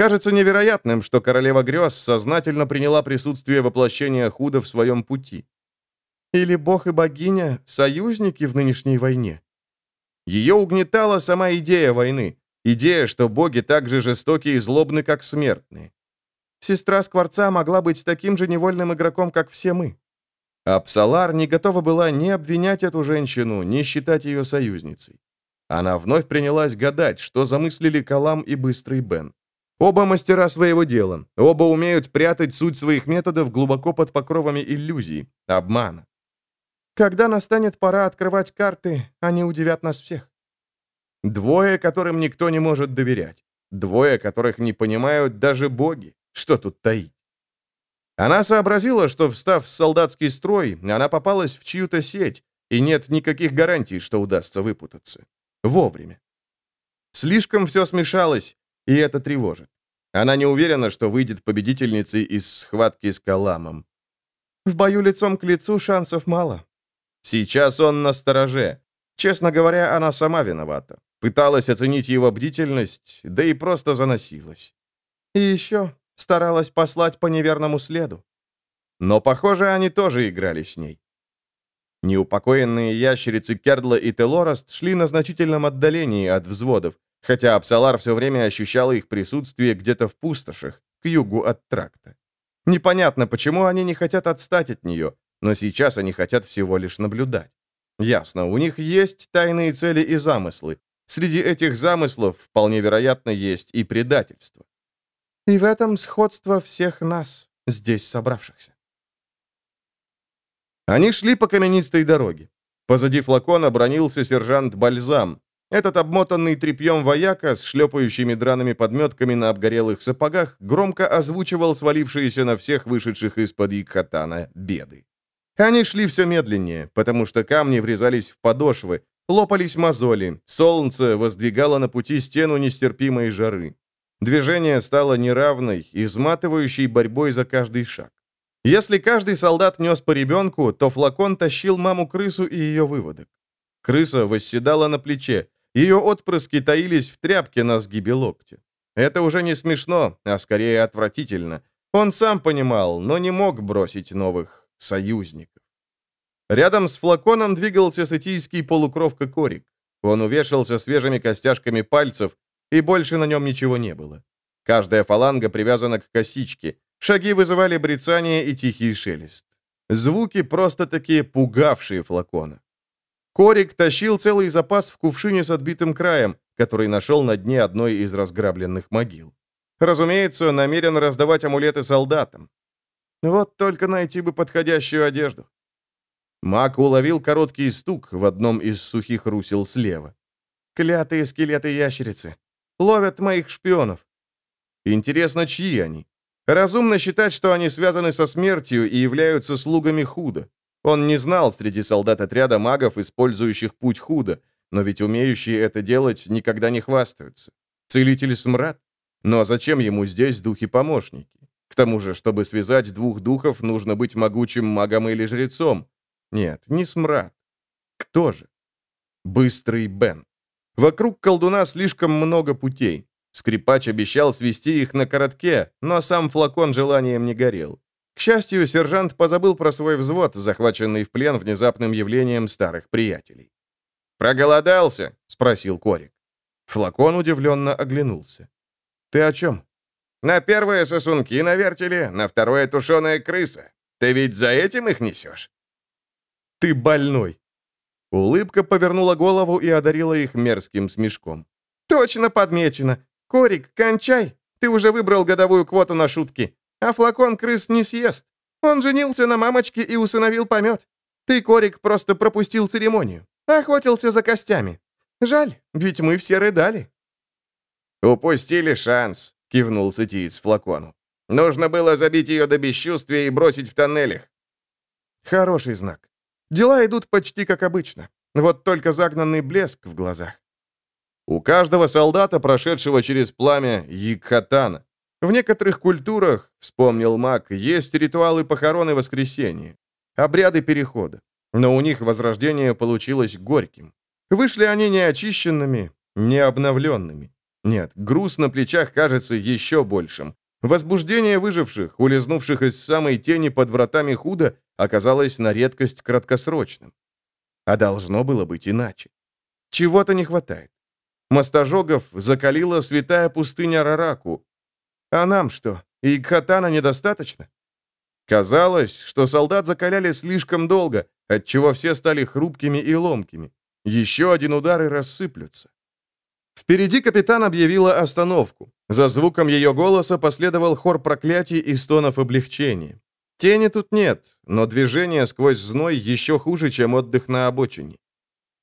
Кажется невероятным, что королева грез сознательно приняла присутствие воплощения худа в своем пути. Или бог и богиня — союзники в нынешней войне? Ее угнетала сама идея войны, идея, что боги так же жестоки и злобны, как смертные. Сестра Скворца могла быть таким же невольным игроком, как все мы. Апсалар не готова была ни обвинять эту женщину, ни считать ее союзницей. Она вновь принялась гадать, что замыслили Калам и Быстрый Бен. Оба мастера своего дела, оба умеют прятать суть своих методов глубоко под покровами иллюзий, обмана. Когда настанет пора открывать карты, они удивят нас всех. Двое, которым никто не может доверять. Двое, которых не понимают даже боги. Что тут таить? Она сообразила, что, встав в солдатский строй, она попалась в чью-то сеть, и нет никаких гарантий, что удастся выпутаться. Вовремя. Слишком все смешалось, и это тревожит. Она не уверена, что выйдет победительницей из схватки с Каламом. В бою лицом к лицу шансов мало. Сейчас он на стороже. Честно говоря, она сама виновата. Пыталась оценить его бдительность, да и просто заносилась. И еще старалась послать по неверному следу. Но, похоже, они тоже играли с ней. Неупокоенные ящерицы Кердла и Телораст шли на значительном отдалении от взводов, хотя Апсалар все время ощущала их присутствие где-то в пустошах, к югу от тракта. Непонятно, почему они не хотят отстать от нее, но сейчас они хотят всего лишь наблюдать. Ясно, у них есть тайные цели и замыслы. Среди этих замыслов вполне вероятно есть и предательство. И в этом сходство всех нас, здесь собравшихся. Они шли по каменистой дороге. Позади флакона бронился сержант Бальзам. Этот обмотанный тряпьем вояка с шлепающими драными подметками на обгорелых сапогах громко озвучивал свалившиеся на всех вышедших из-под Икхатана беды. Они шли все медленнее, потому что камни врезались в подошвы, лопались мозоли, солнце воздвигало на пути стену нестерпимой жары. Движение стало неравной, изматывающей борьбой за каждый шаг. Если каждый солдат нес по ребенку, то флакон тащил маму-крысу и ее выводок. Крыса восседала на плече, ее отпрыски таились в тряпке на сгибе локтя. Это уже не смешно, а скорее отвратительно. Он сам понимал, но не мог бросить новых союзников. Рядом с флаконом двигался сатийский полукровка Корик. Он увешался свежими костяшками пальцев, и больше на нем ничего не было. Каждая фаланга привязана к косичке. Шаги вызывали брецание и тихий шелест. Звуки просто такие пугавшие флакона. Корик тащил целый запас в кувшине с отбитым краем, который нашел на дне одной из разграбленных могил. Разумеется, намерен раздавать амулеты солдатам. Вот только найти бы подходящую одежду. Мак уловил короткий стук в одном из сухих русел слева. Клятые скелеты ящерицы. Ловят моих шпионов. Интересно, чьи они? Разумно считать, что они связаны со смертью и являются слугами худа. Он не знал среди солдат отряда магов, использующих путь худа, но ведь умеющие это делать никогда не хвастаются. Целитель смрад? Но зачем ему здесь духи-помощники? К тому же, чтобы связать двух духов, нужно быть могучим магом или жрецом. Нет, не смрад. Кто же? Быстрый Бен. Вокруг колдуна слишком много путей. Скрипач обещал свести их на коротке, но сам флакон желанием не горел. К счастью, сержант позабыл про свой взвод, захваченный в плен внезапным явлением старых приятелей. «Проголодался?» — спросил Корик. Флакон удивленно оглянулся. «Ты о чем?» «На первое сосунки на вертеле, на второе тушеная крыса. Ты ведь за этим их несешь?» «Ты больной!» Улыбка повернула голову и одарила их мерзким смешком. «Точно подмечено! Корик, кончай! Ты уже выбрал годовую квоту на шутки, а флакон крыс не съест. Он женился на мамочке и усыновил помет. Ты, Корик, просто пропустил церемонию. Охотился за костями. Жаль, ведь мы все рыдали». «Упустили шанс», — кивнул сытиец флакону. «Нужно было забить ее до бесчувствия и бросить в тоннелях». Хороший знак. Дела идут почти как обычно. Вот только загнанный блеск в глазах. У каждого солдата, прошедшего через пламя, Йикхатана. В некоторых культурах, вспомнил маг, есть ритуалы похорон и воскресения, обряды перехода. но у них возрождение получилось горьким. Вышли они не очищенными, не обновленными. Нет, груз на плечах кажется еще большим. Возбуждение выживших, улизнувших из самой тени под вратами худа, оказалось на редкость краткосрочным. А должно было быть иначе. Чего-то не хватает. Мостожогов закалила святая пустыня Рараку. А нам что, и Кхатана недостаточно? Казалось, что солдат закаляли слишком долго, отчего все стали хрупкими и ломкими. Еще один удар и рассыплются. Впереди капитан объявила остановку. За звуком ее голоса последовал хор проклятий и стонов облегчения. Тени тут нет, но движение сквозь зной еще хуже, чем отдых на обочине.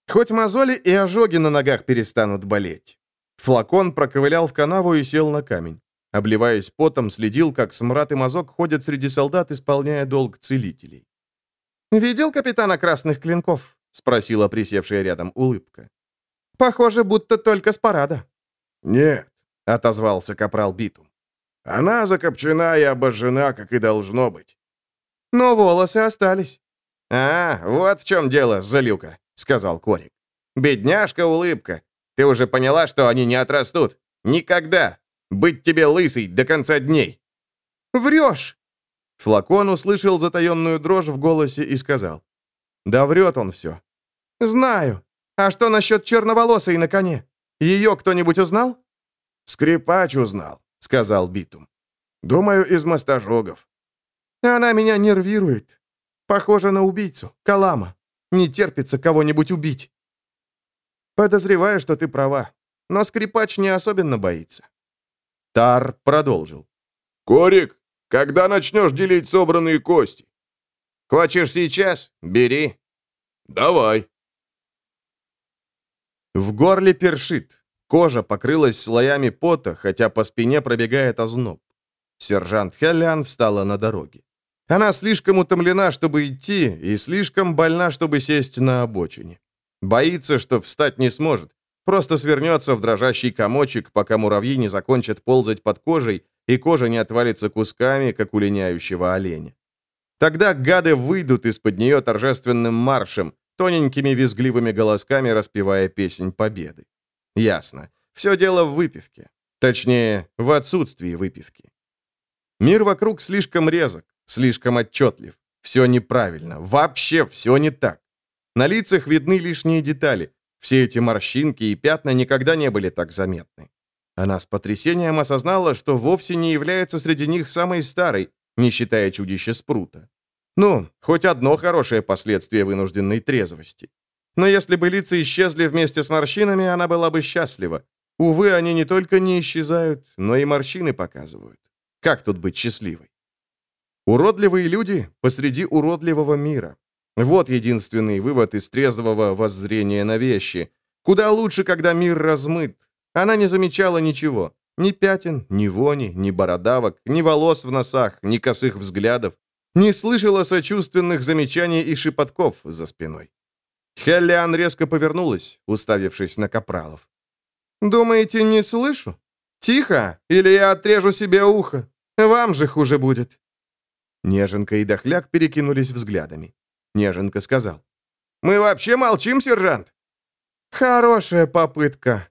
Хоть мозоли и ожоги на ногах перестанут болеть. Флакон проковылял в канаву и сел на камень. Обливаясь потом, следил, как смрад и мазок ходят среди солдат, исполняя долг целителей. «Видел капитана красных клинков?» — спросила присевшая рядом улыбка. «Похоже, будто только с парада». «Нет», — отозвался капрал Битум. «Она закопчена и обожжена, как и должно быть». «Но волосы остались». «А, вот в чем дело, Залюка», — сказал Корик. «Бедняжка-улыбка. Ты уже поняла, что они не отрастут? Никогда. Быть тебе лысый до конца дней». «Врешь!» Флакон услышал затаенную дрожь в голосе и сказал. «Да врет он все». «Знаю. А что насчет черноволосой на коне? Ее кто-нибудь узнал?» «Скрипач узнал», — сказал Битум. «Думаю, из мостожогов». «Она меня нервирует. Похожа на убийцу, Калама. Не терпится кого-нибудь убить». «Подозреваю, что ты права. Но скрипач не особенно боится». Тар продолжил. «Корик, когда начнешь делить собранные кости?» «Хочешь сейчас? Бери». «Давай». В горле першит. Кожа покрылась слоями пота, хотя по спине пробегает озноб. Сержант Хеллян встала на дороге. Она слишком утомлена, чтобы идти, и слишком больна, чтобы сесть на обочине. Боится, что встать не сможет. Просто свернется в дрожащий комочек, пока муравьи не закончат ползать под кожей, и кожа не отвалится кусками, как у линяющего оленя. Тогда гады выйдут из-под нее торжественным маршем, тоненькими визгливыми голосками распевая песнь победы. Ясно. Все дело в выпивке. Точнее, в отсутствии выпивки. Мир вокруг слишком резок, слишком отчетлив. Все неправильно. Вообще все не так. На лицах видны лишние детали. Все эти морщинки и пятна никогда не были так заметны. Она с потрясением осознала, что вовсе не является среди них самой старой, не считая чудища Спрута. Ну, хоть одно хорошее последствие вынужденной трезвости. Но если бы лица исчезли вместе с морщинами, она была бы счастлива. Увы, они не только не исчезают, но и морщины показывают. Как тут быть счастливой? Уродливые люди посреди уродливого мира. Вот единственный вывод из трезвого воззрения на вещи. Куда лучше, когда мир размыт. Она не замечала ничего. Ни пятен, ни вони, ни бородавок, ни волос в носах, ни косых взглядов. Не слышала сочувственных замечаний и шепотков за спиной. Хеллиан резко повернулась, уставившись на капралов. «Думаете, не слышу? Тихо, или я отрежу себе ухо. Вам же хуже будет». Неженка и Дохляк перекинулись взглядами. Неженка сказал. «Мы вообще молчим, сержант?» «Хорошая попытка».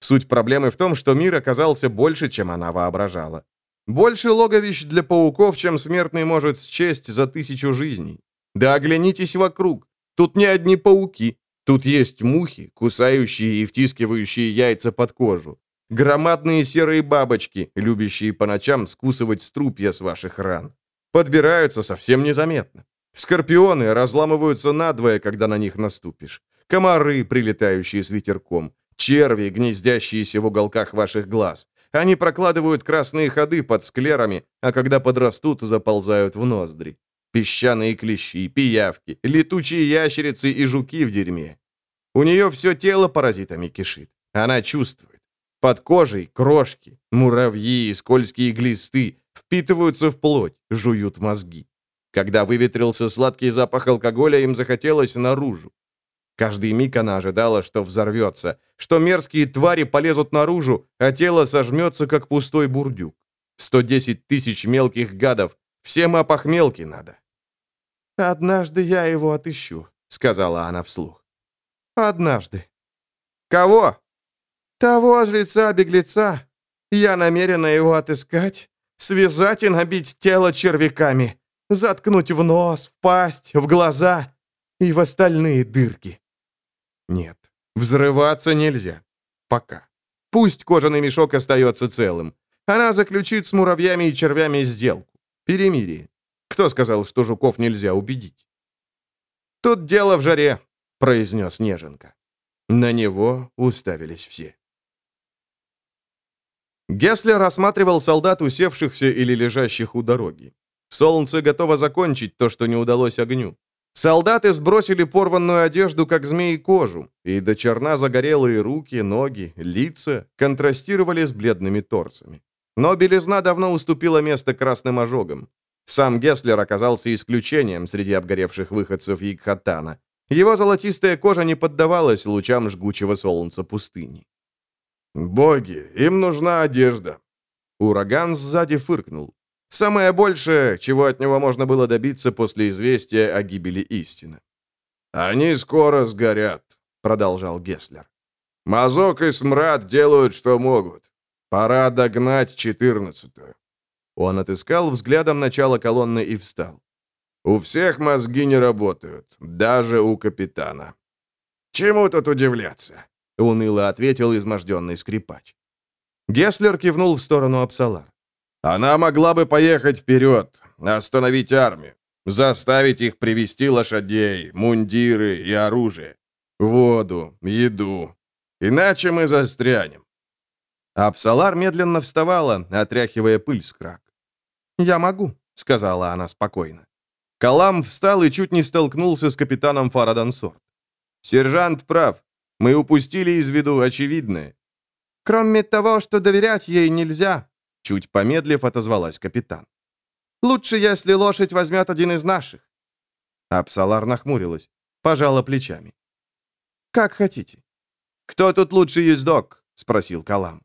Суть проблемы в том, что мир оказался больше, чем она воображала. Больше логовищ для пауков, чем смертный может счесть за тысячу жизней. Да оглянитесь вокруг. Тут не одни пауки. Тут есть мухи, кусающие и втискивающие яйца под кожу. Громадные серые бабочки, любящие по ночам скусывать струпья с ваших ран. Подбираются совсем незаметно. Скорпионы разламываются надвое, когда на них наступишь. Комары, прилетающие с ветерком. Черви, гнездящиеся в уголках ваших глаз. Они прокладывают красные ходы под склерами, а когда подрастут, заползают в ноздри. Песчаные клещи, пиявки, летучие ящерицы и жуки в дерьме. У нее все тело паразитами кишит. Она чувствует. Под кожей крошки, муравьи скользкие глисты впитываются в плоть, жуют мозги. Когда выветрился сладкий запах алкоголя, им захотелось наружу. Каждый миг она ожидала, что взорвется, что мерзкие твари полезут наружу, а тело сожмется, как пустой бурдюк. 110 тысяч мелких гадов, всем опохмелки надо. «Однажды я его отыщу», — сказала она вслух. «Однажды». «Кого?» «Того жреца-беглеца. Я намерена его отыскать, связать и набить тело червяками, заткнуть в нос, в пасть, в глаза и в остальные дырки». «Нет, взрываться нельзя. Пока. Пусть кожаный мешок остается целым. Она заключит с муравьями и червями сделку. Перемирие. Кто сказал, что жуков нельзя убедить? «Тут дело в жаре», — произнес Неженка. На него уставились все. Гесслер рассматривал солдат, усевшихся или лежащих у дороги. Солнце готово закончить то, что не удалось огню. Солдаты сбросили порванную одежду, как змеи кожу, и до черна загорелые руки, ноги, лица контрастировали с бледными торсами. Но белизна давно уступила место красным ожогам. Сам Гесслер оказался исключением среди обгоревших выходцев Икхатана. Его золотистая кожа не поддавалась лучам жгучего солнца пустыни. «Боги, им нужна одежда!» Ураган сзади фыркнул. Самое большее, чего от него можно было добиться после известия о гибели истины. «Они скоро сгорят», — продолжал Гесслер. «Мазок и смрад делают, что могут. Пора догнать четырнадцатую». Он отыскал взглядом начало колонны и встал. «У всех мозги не работают, даже у капитана». «Чему тут удивляться?» — уныло ответил изможденный скрипач. Гесслер кивнул в сторону Апсалар. Она могла бы поехать вперед, остановить армию, заставить их привести лошадей, мундиры и оружие, воду, еду. Иначе мы застрянем. Апсалар медленно вставала, отряхивая пыль с крак. «Я могу», — сказала она спокойно. Калам встал и чуть не столкнулся с капитаном Фарадансорт. «Сержант прав. Мы упустили из виду очевидное. Кроме того, что доверять ей нельзя, Чуть помедлив, отозвалась капитан. «Лучше, если лошадь возьмет один из наших». Апсалар нахмурилась, пожала плечами. «Как хотите». «Кто тут лучший ездок?» — спросил Калам.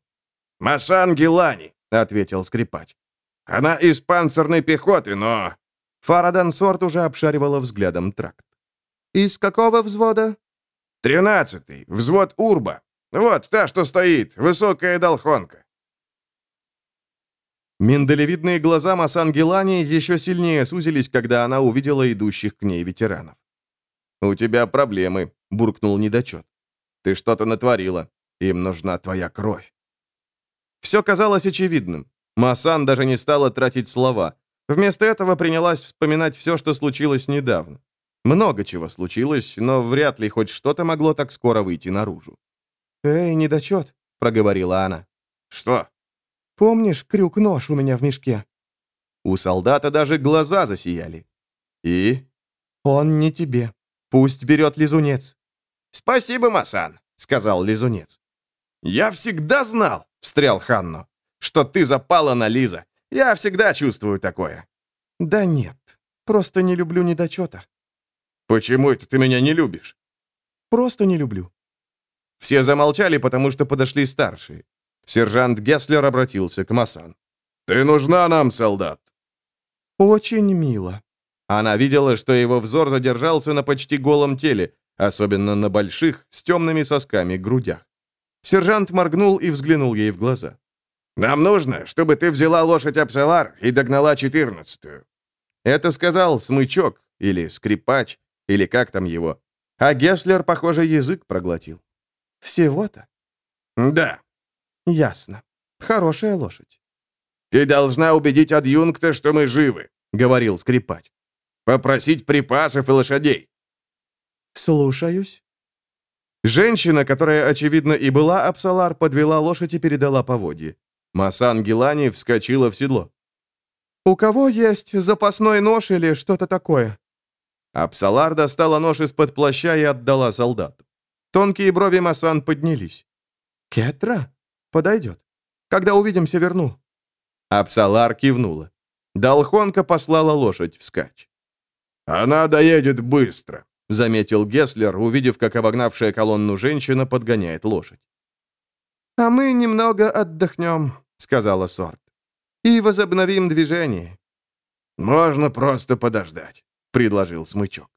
«Масан Гелани», — ответил скрипач. «Она из панцирной пехоты, но...» Фарадан Сорт уже обшаривала взглядом тракт. «Из какого взвода?» «Тринадцатый. Взвод Урба. Вот та, что стоит. Высокая долхонка. Миндалевидные глаза Масан Гелани еще сильнее сузились, когда она увидела идущих к ней ветеранов. «У тебя проблемы», — буркнул недочет. «Ты что-то натворила. Им нужна твоя кровь». Все казалось очевидным. Масан даже не стала тратить слова. Вместо этого принялась вспоминать все, что случилось недавно. Много чего случилось, но вряд ли хоть что-то могло так скоро выйти наружу. «Эй, недочет», — проговорила она. «Что?» Помнишь крюк-нож у меня в мешке?» У солдата даже глаза засияли. «И?» «Он не тебе. Пусть берет лизунец». «Спасибо, Масан», — сказал лизунец. «Я всегда знал», — встрял Ханно, «что ты запала на Лиза. Я всегда чувствую такое». «Да нет, просто не люблю недочета». «Почему это ты меня не любишь?» «Просто не люблю». Все замолчали, потому что подошли старшие. Сержант Гесслер обратился к Масан. «Ты нужна нам, солдат!» «Очень мило». Она видела, что его взор задержался на почти голом теле, особенно на больших, с темными сосками грудях. Сержант моргнул и взглянул ей в глаза. «Нам нужно, чтобы ты взяла лошадь Апсалар и догнала четырнадцатую». Это сказал смычок, или скрипач, или как там его. А Гесслер, похоже, язык проглотил. «Всего-то?» «Да», «Ясно. Хорошая лошадь». «Ты должна убедить адъюнкта, что мы живы», — говорил скрипач. «Попросить припасов и лошадей». «Слушаюсь». Женщина, которая, очевидно, и была Апсалар, подвела лошадь и передала поводье. Масан Гелани вскочила в седло. «У кого есть запасной нож или что-то такое?» Апсалар достала нож из-под плаща и отдала солдату. Тонкие брови Масан поднялись. «Кетра?» «Подойдет. Когда увидимся, верну». Апсалар кивнула. Долхонка послала лошадь вскачь. «Она доедет быстро», — заметил Гесслер, увидев, как обогнавшая колонну женщина подгоняет лошадь. «А мы немного отдохнем», — сказала Сорт. «И возобновим движение». «Можно просто подождать». — предложил смычок.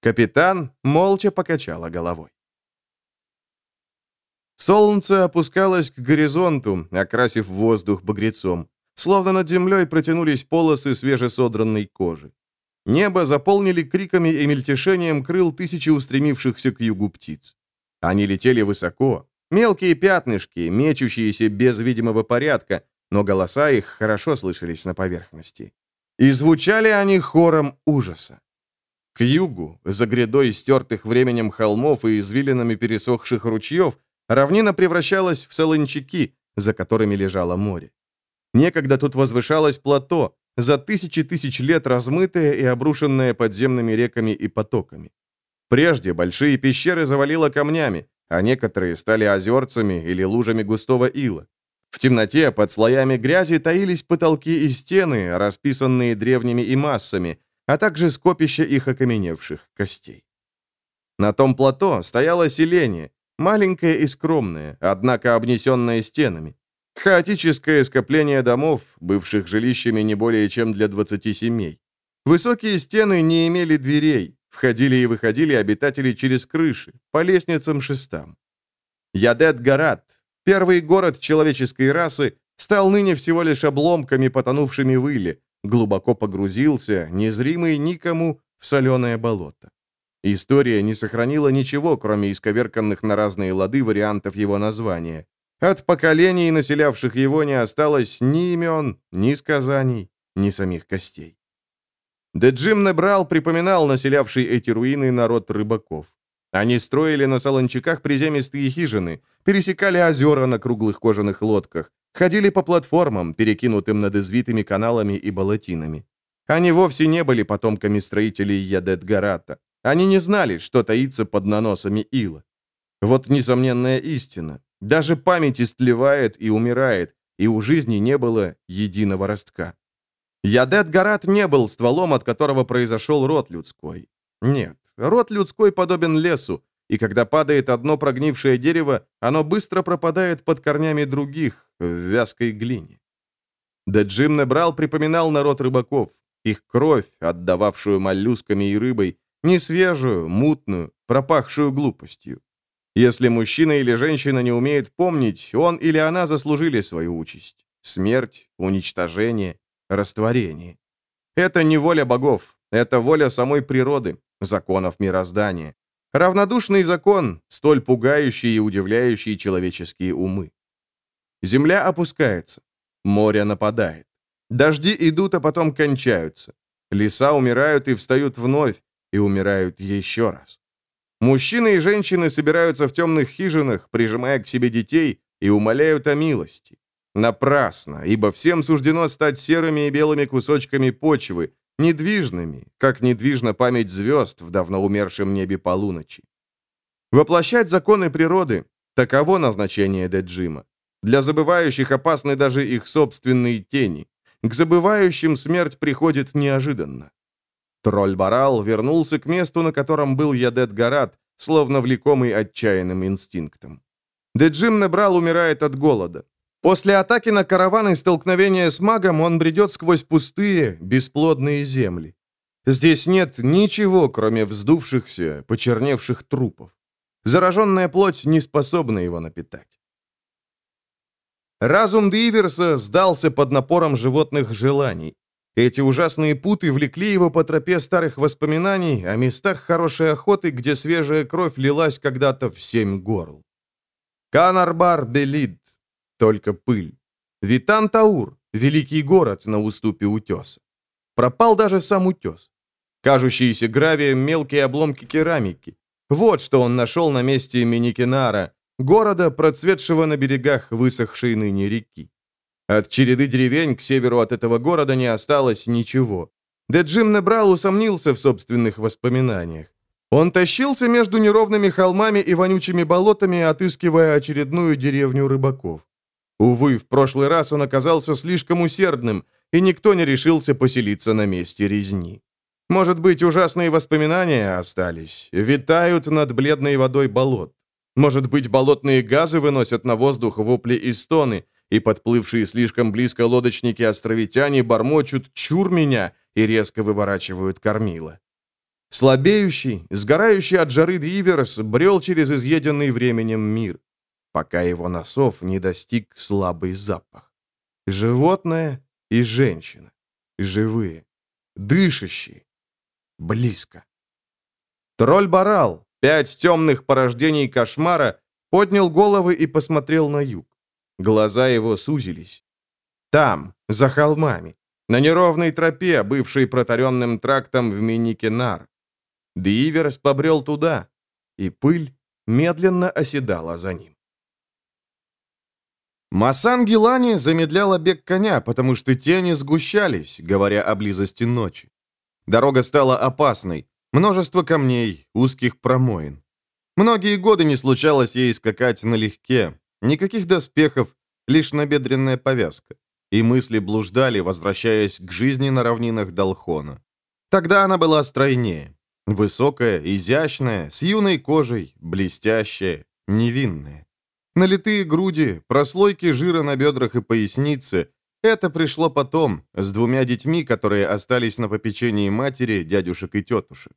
Капитан молча покачала головой. Солнце опускалось к горизонту, окрасив воздух багрецом. Словно над землей протянулись полосы свежесодранной кожи. Небо заполнили криками и мельтешением крыл тысячи устремившихся к югу птиц. Они летели высоко, мелкие пятнышки, мечущиеся без видимого порядка, но голоса их хорошо слышались на поверхности. И звучали они хором ужаса. К югу, за грядой стертых временем холмов и извилинами пересохших ручьев, равнина превращалась в солончаки, за которыми лежало море. Некогда тут возвышалось плато, за тысячи тысяч лет размытое и обрушенное подземными реками и потоками. Прежде большие пещеры завалило камнями, а некоторые стали озерцами или лужами густого ила. В темноте под слоями грязи таились потолки и стены, расписанные древними и массами, а также скопища их окаменевших костей. На том плато стояло селение, маленькое и скромное, однако обнесенное стенами. Хаотическое скопление домов, бывших жилищами не более чем для 20 семей. Высокие стены не имели дверей, входили и выходили обитатели через крыши, по лестницам шестам. Ядет-Гарат, первый город человеческой расы, стал ныне всего лишь обломками, потонувшими в иле, глубоко погрузился, незримый никому, в соленое болото. История не сохранила ничего, кроме исковерканных на разные лады вариантов его названия. От поколений, населявших его, не осталось ни имен, ни сказаний, ни самих костей. Деджим Небрал припоминал населявший эти руины народ рыбаков. Они строили на солончаках приземистые хижины, пересекали озера на круглых кожаных лодках, ходили по платформам, перекинутым над извитыми каналами и болотинами. Они вовсе не были потомками строителей Ядет-Гарата. Они не знали, что таится под наносами ила. Вот несомненная истина. Даже память истлевает и умирает, и у жизни не было единого ростка. Ядет-Гарат не был стволом, от которого произошел род людской. Нет, род людской подобен лесу, и когда падает одно прогнившее дерево, оно быстро пропадает под корнями других, в вязкой глине. Да Джим Небрал припоминал народ рыбаков, их кровь, отдававшую моллюсками и рыбой, не свежую, мутную, пропахшую глупостью. Если мужчина или женщина не умеет помнить, он или она заслужили свою участь. Смерть, уничтожение, растворение. Это не воля богов, это воля самой природы, законов мироздания. Равнодушный закон, столь пугающий и удивляющий человеческие умы. Земля опускается, море нападает. Дожди идут, а потом кончаются. Леса умирают и встают вновь, и умирают еще раз. Мужчины и женщины собираются в темных хижинах, прижимая к себе детей, и умоляют о милости. Напрасно, ибо всем суждено стать серыми и белыми кусочками почвы, недвижными, как недвижна память звезд в давно умершем небе полуночи. Воплощать законы природы – таково назначение Деджима. Для забывающих опасны даже их собственные тени. К забывающим смерть приходит неожиданно. Тролль-барал вернулся к месту, на котором был Ядет-Гарат, словно влекомый отчаянным инстинктом. Деджим Небрал умирает от голода. После атаки на караван и столкновения с магом он бредет сквозь пустые, бесплодные земли. Здесь нет ничего, кроме вздувшихся, почерневших трупов. Зараженная плоть не способна его напитать. Разум Диверса сдался под напором животных желаний. Эти ужасные путы влекли его по тропе старых воспоминаний о местах хорошей охоты, где свежая кровь лилась когда-то в семь горл. Канарбар Белид, только пыль. Витан-Таур, великий город на уступе утеса. Пропал даже сам утес. Кажущиеся гравием мелкие обломки керамики. Вот что он нашел на месте Миникинара, города, процветшего на берегах высохшей ныне реки. От череды деревень к северу от этого города не осталось ничего. Да Джим Небрал усомнился в собственных воспоминаниях. Он тащился между неровными холмами и вонючими болотами, отыскивая очередную деревню рыбаков. Увы, в прошлый раз он оказался слишком усердным, и никто не решился поселиться на месте резни. Может быть, ужасные воспоминания остались, витают над бледной водой болот. Может быть, болотные газы выносят на воздух вопли и стоны, и подплывшие слишком близко лодочники-островитяне бормочут «Чур меня!» и резко выворачивают кормила. Слабеющий, сгорающий от жары Диверс брел через изъеденный временем мир, пока его носов не достиг слабый запах. Животное и женщина. Живые. Дышащие. Близко. Тролль-барал, пять темных порождений кошмара, поднял головы и посмотрел на юг. Глаза его сузились. Там, за холмами, на неровной тропе, бывшей протаренным трактом в Миникенар. Диверс побрел туда, и пыль медленно оседала за ним. Масан Гелани замедляла бег коня, потому что тени сгущались, говоря о близости ночи. Дорога стала опасной, множество камней, узких промоин. Многие годы не случалось ей скакать налегке, никаких доспехов, лишь набедренная повязка. И мысли блуждали, возвращаясь к жизни на равнинах Далхона. Тогда она была стройнее, высокая, изящная, с юной кожей, блестящая, невинная. Налитые груди, прослойки жира на бедрах и пояснице — это пришло потом, с двумя детьми, которые остались на попечении матери, дядюшек и тетушек.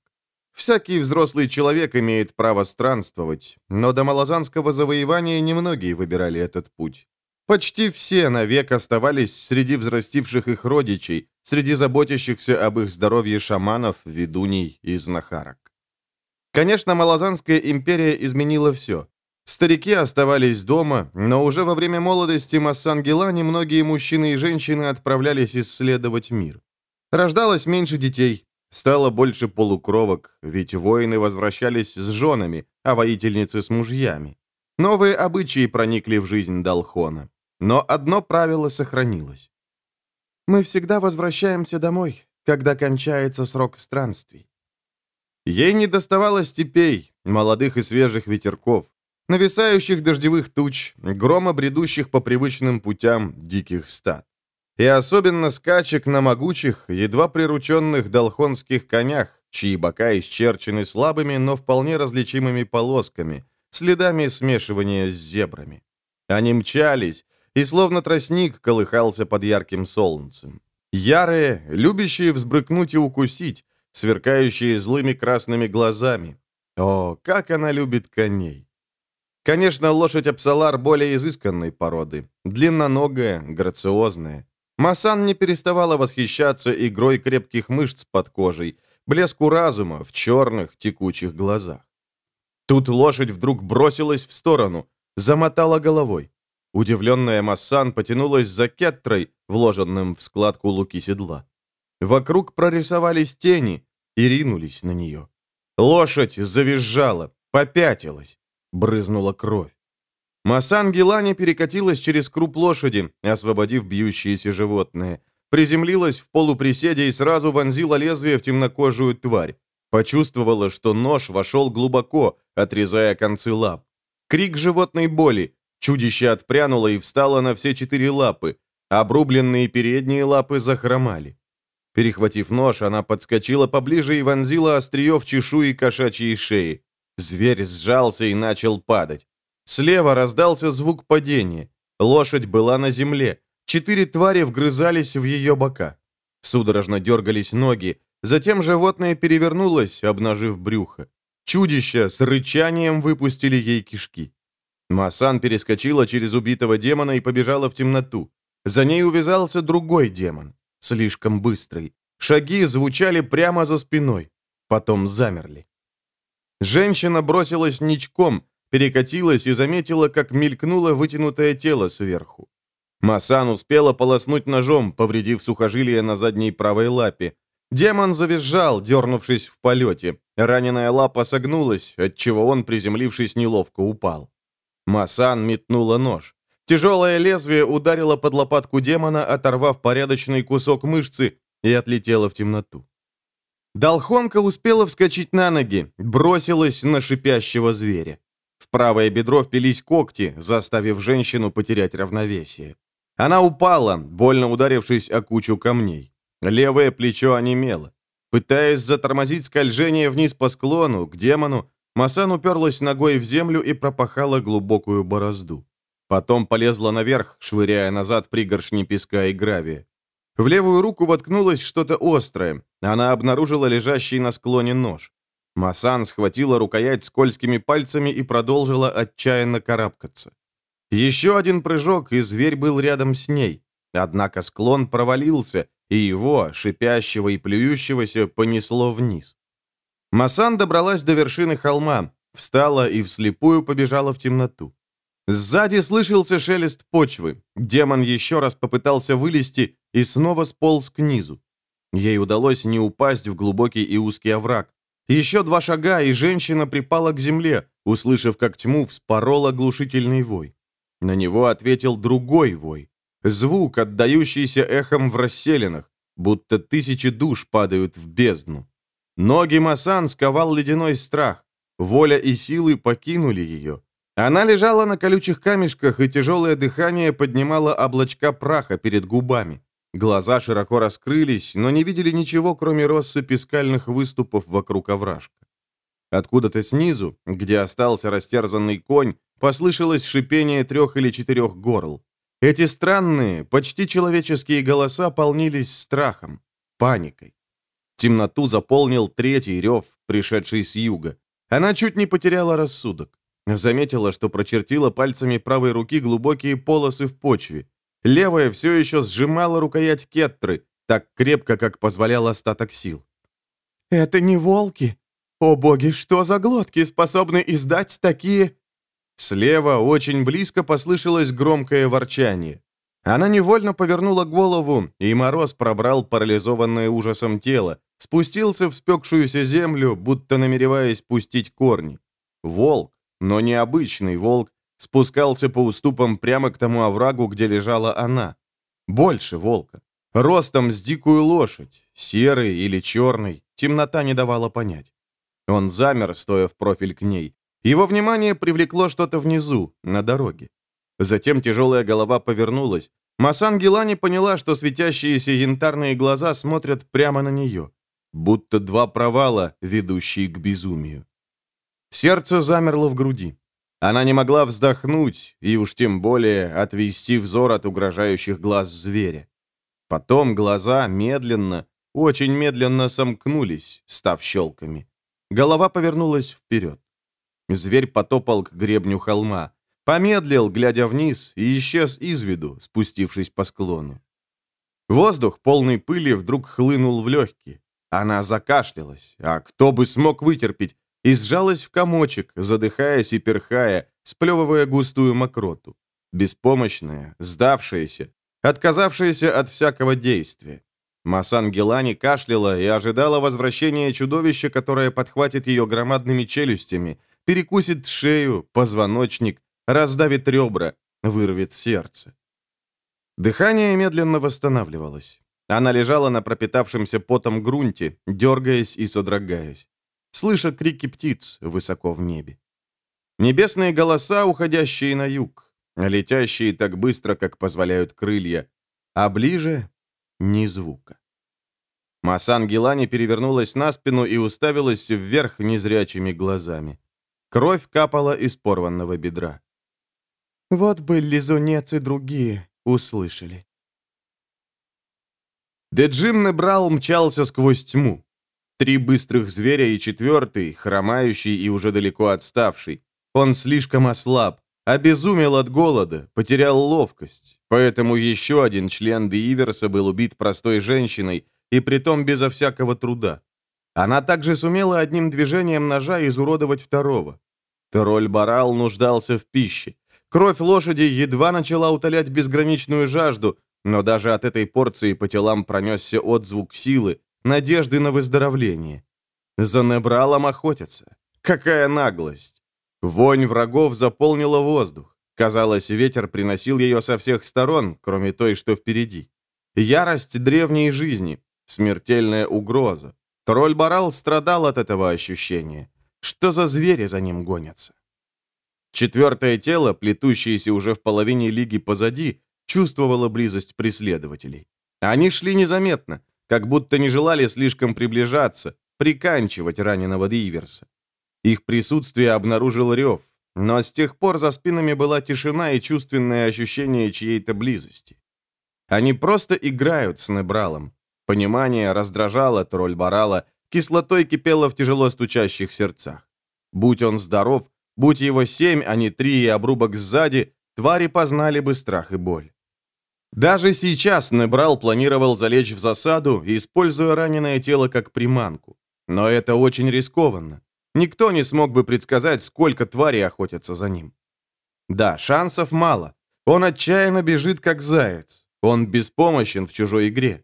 Всякий взрослый человек имеет право странствовать, но до малозанского завоевания немногие выбирали этот путь. Почти все навек оставались среди взрастивших их родичей, среди заботящихся об их здоровье шаманов, ведуней и знахарок. Конечно, Малозанская империя изменила все. Старики оставались дома, но уже во время молодости Массангелани многие мужчины и женщины отправлялись исследовать мир. Рождалось меньше детей, стало больше полукровок, ведь воины возвращались с женами, а воительницы с мужьями. Новые обычаи проникли в жизнь Далхона. Но одно правило сохранилось. «Мы всегда возвращаемся домой, когда кончается срок странствий». Ей не доставало степей, молодых и свежих ветерков, нависающих дождевых туч, грома бредущих по привычным путям диких стад. И особенно скачек на могучих, едва прирученных долхонских конях, чьи бока исчерчены слабыми, но вполне различимыми полосками, следами смешивания с зебрами. Они мчались, и словно тростник колыхался под ярким солнцем. Ярые, любящие взбрыкнуть и укусить, сверкающие злыми красными глазами. О, как она любит коней! Конечно, лошадь Апсалар более изысканной породы, длинноногая, грациозная. Масан не переставала восхищаться игрой крепких мышц под кожей, блеску разума в черных текучих глазах. Тут лошадь вдруг бросилась в сторону, замотала головой. Удивленная Массан потянулась за кеттрой, вложенным в складку луки седла. Вокруг прорисовались тени и ринулись на нее. Лошадь завизжала, попятилась, брызнула кровь. Масан Гелани перекатилась через круп лошади, освободив бьющееся животное. Приземлилась в полуприседе и сразу вонзила лезвие в темнокожую тварь. Почувствовала, что нож вошел глубоко, отрезая концы лап. Крик животной боли, Чудище отпрянуло и встало на все четыре лапы. Обрубленные передние лапы захромали. Перехватив нож, она подскочила поближе и вонзила острие в чешуи кошачьей шеи. Зверь сжался и начал падать. Слева раздался звук падения. Лошадь была на земле. Четыре твари вгрызались в ее бока. Судорожно дергались ноги. Затем животное перевернулось, обнажив брюхо. Чудища с рычанием выпустили ей кишки. Масан перескочила через убитого демона и побежала в темноту. За ней увязался другой демон, слишком быстрый. Шаги звучали прямо за спиной, потом замерли. Женщина бросилась ничком, перекатилась и заметила, как мелькнуло вытянутое тело сверху. Масан успела полоснуть ножом, повредив сухожилие на задней правой лапе. Демон завизжал, дернувшись в полете. Раненая лапа согнулась, отчего он, приземлившись, неловко упал. Масан метнула нож. Тяжелое лезвие ударило под лопатку демона, оторвав порядочный кусок мышцы, и отлетело в темноту. Долхонка успела вскочить на ноги, бросилась на шипящего зверя. В правое бедро впились когти, заставив женщину потерять равновесие. Она упала, больно ударившись о кучу камней. Левое плечо онемело. Пытаясь затормозить скольжение вниз по склону, к демону, Масан уперлась ногой в землю и пропахала глубокую борозду. Потом полезла наверх, швыряя назад пригоршни песка и гравия. В левую руку воткнулось что-то острое. Она обнаружила лежащий на склоне нож. Масан схватила рукоять скользкими пальцами и продолжила отчаянно карабкаться. Еще один прыжок, и зверь был рядом с ней. Однако склон провалился, и его, шипящего и плюющегося, понесло вниз. Масан добралась до вершины холма, встала и вслепую побежала в темноту. Сзади слышался шелест почвы. Демон еще раз попытался вылезти и снова сполз к низу. Ей удалось не упасть в глубокий и узкий овраг. Еще два шага, и женщина припала к земле, услышав, как тьму вспорол оглушительный вой. На него ответил другой вой. Звук, отдающийся эхом в расселенных, будто тысячи душ падают в бездну. Ноги Масан сковал ледяной страх. Воля и силы покинули ее. Она лежала на колючих камешках, и тяжелое дыхание поднимало облачка праха перед губами. Глаза широко раскрылись, но не видели ничего, кроме россыпи скальных выступов вокруг овражка. Откуда-то снизу, где остался растерзанный конь, послышалось шипение трех или четырех горл. Эти странные, почти человеческие голоса полнились страхом, паникой. Темноту заполнил третий рев, пришедший с юга. Она чуть не потеряла рассудок. Заметила, что прочертила пальцами правой руки глубокие полосы в почве. Левая все еще сжимала рукоять кеттры, так крепко, как позволял остаток сил. «Это не волки! О боги, что за глотки способны издать такие...» Слева очень близко послышалось громкое ворчание. Она невольно повернула голову, и мороз пробрал парализованное ужасом тело, спустился в спекшуюся землю, будто намереваясь пустить корни. Волк, но необычный волк, спускался по уступам прямо к тому оврагу, где лежала она. Больше волка. Ростом с дикую лошадь, серый или черный, темнота не давала понять. Он замер, стоя в профиль к ней. Его внимание привлекло что-то внизу, на дороге. Затем тяжелая голова повернулась. Масан Гелани поняла, что светящиеся янтарные глаза смотрят прямо на нее, будто два провала, ведущие к безумию. Сердце замерло в груди. Она не могла вздохнуть и уж тем более отвести взор от угрожающих глаз зверя. Потом глаза медленно, очень медленно сомкнулись, став щелками. Голова повернулась вперед. Зверь потопал к гребню холма, помедлил, глядя вниз, и исчез из виду, спустившись по склону. Воздух, полный пыли, вдруг хлынул в легкие. Она закашлялась, а кто бы смог вытерпеть, и сжалась в комочек, задыхаясь и перхая, сплевывая густую мокроту. Беспомощная, сдавшаяся, отказавшаяся от всякого действия. Масан Гелани кашляла и ожидала возвращения чудовища, которое подхватит ее громадными челюстями, перекусит шею, позвоночник, раздавит ребра, вырвет сердце. Дыхание медленно восстанавливалось. Она лежала на пропитавшемся потом грунте, дергаясь и содрогаясь слыша крики птиц высоко в небе. Небесные голоса, уходящие на юг, летящие так быстро, как позволяют крылья, а ближе — ни звука. Масан Гелани перевернулась на спину и уставилась вверх незрячими глазами. Кровь капала из порванного бедра. «Вот бы лизунец и другие услышали». Деджим Небрал мчался сквозь тьму. Три быстрых зверя и четвертый, хромающий и уже далеко отставший. Он слишком ослаб, обезумел от голода, потерял ловкость. Поэтому еще один член Деиверса был убит простой женщиной, и притом безо всякого труда. Она также сумела одним движением ножа изуродовать второго. Тролль Барал нуждался в пище. Кровь лошади едва начала утолять безграничную жажду, но даже от этой порции по телам пронесся отзвук силы, надежды на выздоровление. За Небралом охотятся. Какая наглость! Вонь врагов заполнила воздух. Казалось, ветер приносил ее со всех сторон, кроме той, что впереди. Ярость древней жизни, смертельная угроза. Тролль Барал страдал от этого ощущения. Что за звери за ним гонятся? Четвертое тело, плетущееся уже в половине лиги позади, чувствовало близость преследователей. Они шли незаметно, как будто не желали слишком приближаться, приканчивать раненого Диверса. Их присутствие обнаружил рев, но с тех пор за спинами была тишина и чувственное ощущение чьей-то близости. Они просто играют с Небралом. Понимание раздражало тролль Барала, кислотой кипело в тяжело стучащих сердцах. Будь он здоров, будь его семь, а не три и обрубок сзади, твари познали бы страх и боль. Даже сейчас Небрал планировал залечь в засаду, используя раненое тело как приманку. Но это очень рискованно. Никто не смог бы предсказать, сколько тварей охотятся за ним. Да, шансов мало. Он отчаянно бежит, как заяц. Он беспомощен в чужой игре.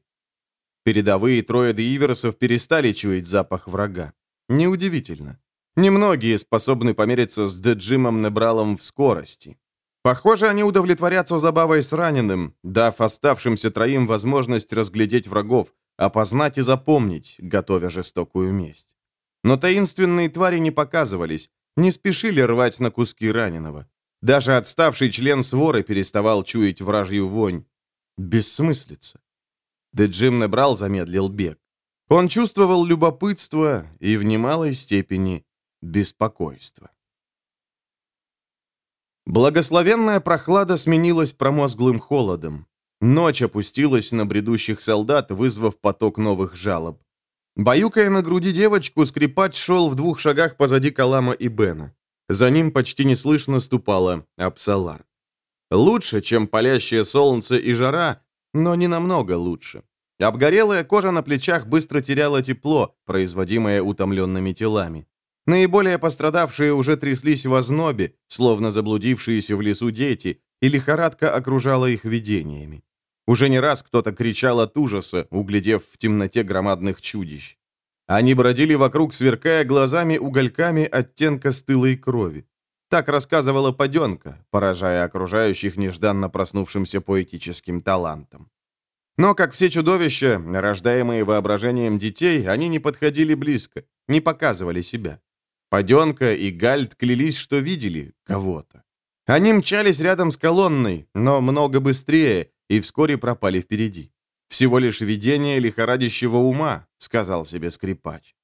Передовые трое Иверсов перестали чуять запах врага. Неудивительно. Немногие способны помериться с Деджимом Небралом в скорости. Похоже, они удовлетворятся забавой с раненым, дав оставшимся троим возможность разглядеть врагов, опознать и запомнить, готовя жестокую месть. Но таинственные твари не показывались, не спешили рвать на куски раненого. Даже отставший член своры переставал чуять вражью вонь. Бессмыслица. Деджим Небрал замедлил бег. Он чувствовал любопытство и в немалой степени беспокойство. Благословенная прохлада сменилась промозглым холодом. Ночь опустилась на бредущих солдат, вызвав поток новых жалоб. Баюкая на груди девочку, скрипач шел в двух шагах позади Калама и Бена. За ним почти неслышно ступала Апсалар. Лучше, чем палящее солнце и жара, но не намного лучше. Обгорелая кожа на плечах быстро теряла тепло, производимое утомленными телами. Наиболее пострадавшие уже тряслись в ознобе, словно заблудившиеся в лесу дети, и лихорадка окружала их видениями. Уже не раз кто-то кричал от ужаса, углядев в темноте громадных чудищ. Они бродили вокруг, сверкая глазами угольками оттенка стылой крови. Так рассказывала Паденка, поражая окружающих нежданно проснувшимся поэтическим талантом. Но, как все чудовища, рождаемые воображением детей, они не подходили близко, не показывали себя. Паденка и Гальд клялись, что видели кого-то. Они мчались рядом с колонной, но много быстрее, и вскоре пропали впереди. «Всего лишь видение лихорадящего ума», — сказал себе скрипач.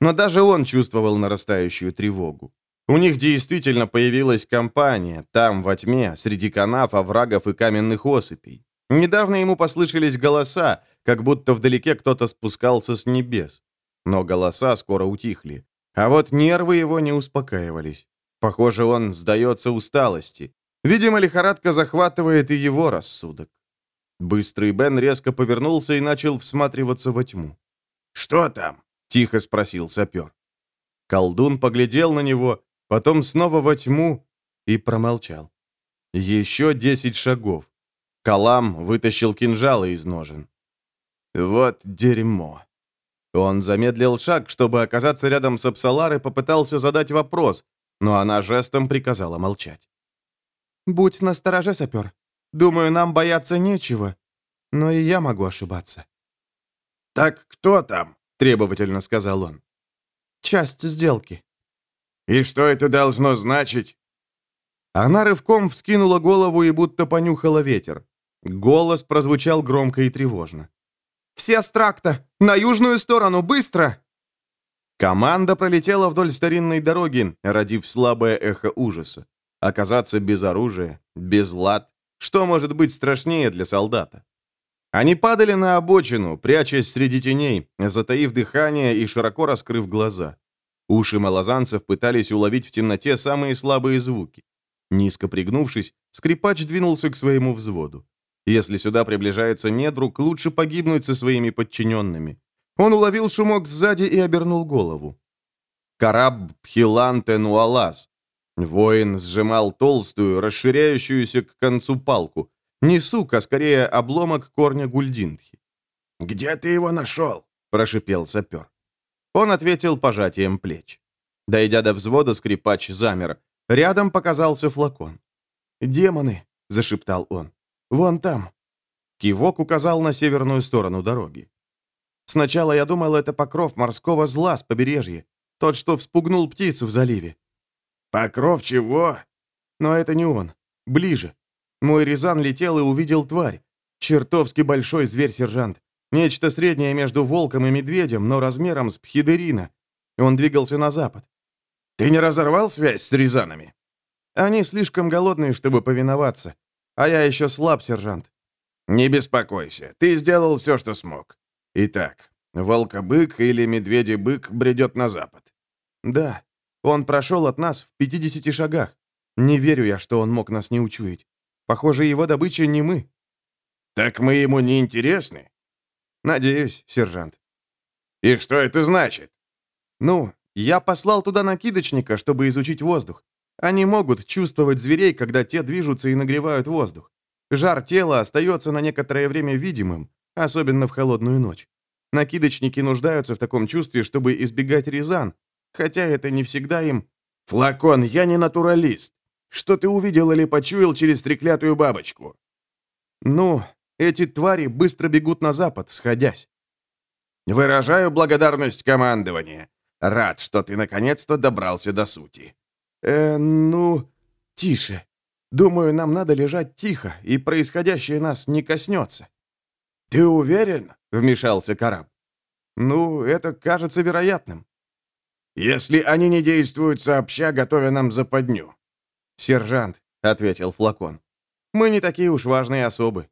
Но даже он чувствовал нарастающую тревогу. У них действительно появилась компания, там, во тьме, среди канав, оврагов и каменных осыпей. Недавно ему послышались голоса, как будто вдалеке кто-то спускался с небес. Но голоса скоро утихли. А вот нервы его не успокаивались. Похоже, он сдается усталости. Видимо, лихорадка захватывает и его рассудок. Быстрый Бен резко повернулся и начал всматриваться во тьму. «Что там?» — тихо спросил сапер. Колдун поглядел на него, потом снова во тьму и промолчал. Еще десять шагов. Калам вытащил кинжалы из ножен. «Вот дерьмо!» Он замедлил шаг, чтобы оказаться рядом с Апсалар и попытался задать вопрос, но она жестом приказала молчать. «Будь настороже, сапер. Думаю, нам бояться нечего, но и я могу ошибаться». «Так кто там?» — требовательно сказал он. «Часть сделки». «И что это должно значить?» Она рывком вскинула голову и будто понюхала ветер. Голос прозвучал громко и тревожно. Все с тракта! На южную сторону! Быстро!» Команда пролетела вдоль старинной дороги, родив слабое эхо ужаса. Оказаться без оружия, без лад. Что может быть страшнее для солдата? Они падали на обочину, прячась среди теней, затаив дыхание и широко раскрыв глаза. Уши малозанцев пытались уловить в темноте самые слабые звуки. Низко пригнувшись, скрипач двинулся к своему взводу. Если сюда приближается недруг, лучше погибнуть со своими подчиненными. Он уловил шумок сзади и обернул голову. Караб Пхиланте Нуалас. Воин сжимал толстую, расширяющуюся к концу палку. Не сук, а скорее обломок корня гульдинтхи. «Где ты его нашел?» – прошипел сапер. Он ответил пожатием плеч. Дойдя до взвода, скрипач замер. Рядом показался флакон. «Демоны!» – зашептал он. Вон там». Кивок указал на северную сторону дороги. Сначала я думал, это покров морского зла с побережья. Тот, что вспугнул птицу в заливе. «Покров чего?» Но это не он. Ближе. Мой Рязан летел и увидел тварь. Чертовски большой зверь-сержант. Нечто среднее между волком и медведем, но размером с пхидерина. Он двигался на запад. «Ты не разорвал связь с Рязанами?» Они слишком голодные, чтобы повиноваться. А я еще слаб, сержант». «Не беспокойся, ты сделал все, что смог. Итак, волкобык или медведь-бык бредет на запад?» «Да, он прошел от нас в 50 шагах. Не верю я, что он мог нас не учуять. Похоже, его добыча не мы». «Так мы ему не интересны?» «Надеюсь, сержант». «И что это значит?» «Ну, я послал туда накидочника, чтобы изучить воздух. Они могут чувствовать зверей, когда те движутся и нагревают воздух. Жар тела остается на некоторое время видимым, особенно в холодную ночь. Накидочники нуждаются в таком чувстве, чтобы избегать резан, хотя это не всегда им... «Флакон, я не натуралист. Что ты увидел или почуял через треклятую бабочку?» «Ну, эти твари быстро бегут на запад, сходясь». «Выражаю благодарность командования. Рад, что ты наконец-то добрался до сути». «Э, ну, тише. Думаю, нам надо лежать тихо, и происходящее нас не коснется». «Ты уверен?» — вмешался Караб. «Ну, это кажется вероятным». «Если они не действуют сообща, готовя нам западню». «Сержант», — ответил Флакон, — «мы не такие уж важные особы».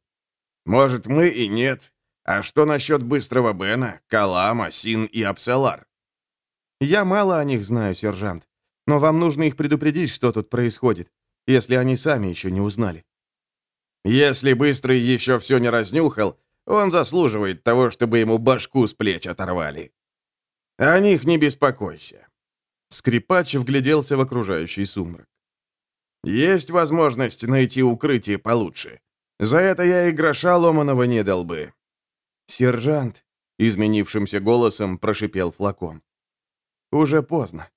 «Может, мы и нет. А что насчет Быстрого Бена, Калама, Син и Апсалар?» «Я мало о них знаю, сержант, но вам нужно их предупредить, что тут происходит, если они сами еще не узнали». «Если Быстрый еще все не разнюхал, он заслуживает того, чтобы ему башку с плеч оторвали. О них не беспокойся». Скрипач вгляделся в окружающий сумрак. «Есть возможность найти укрытие получше. За это я и гроша ломаного не дал бы». «Сержант», — изменившимся голосом прошипел флакон. Уже поздно.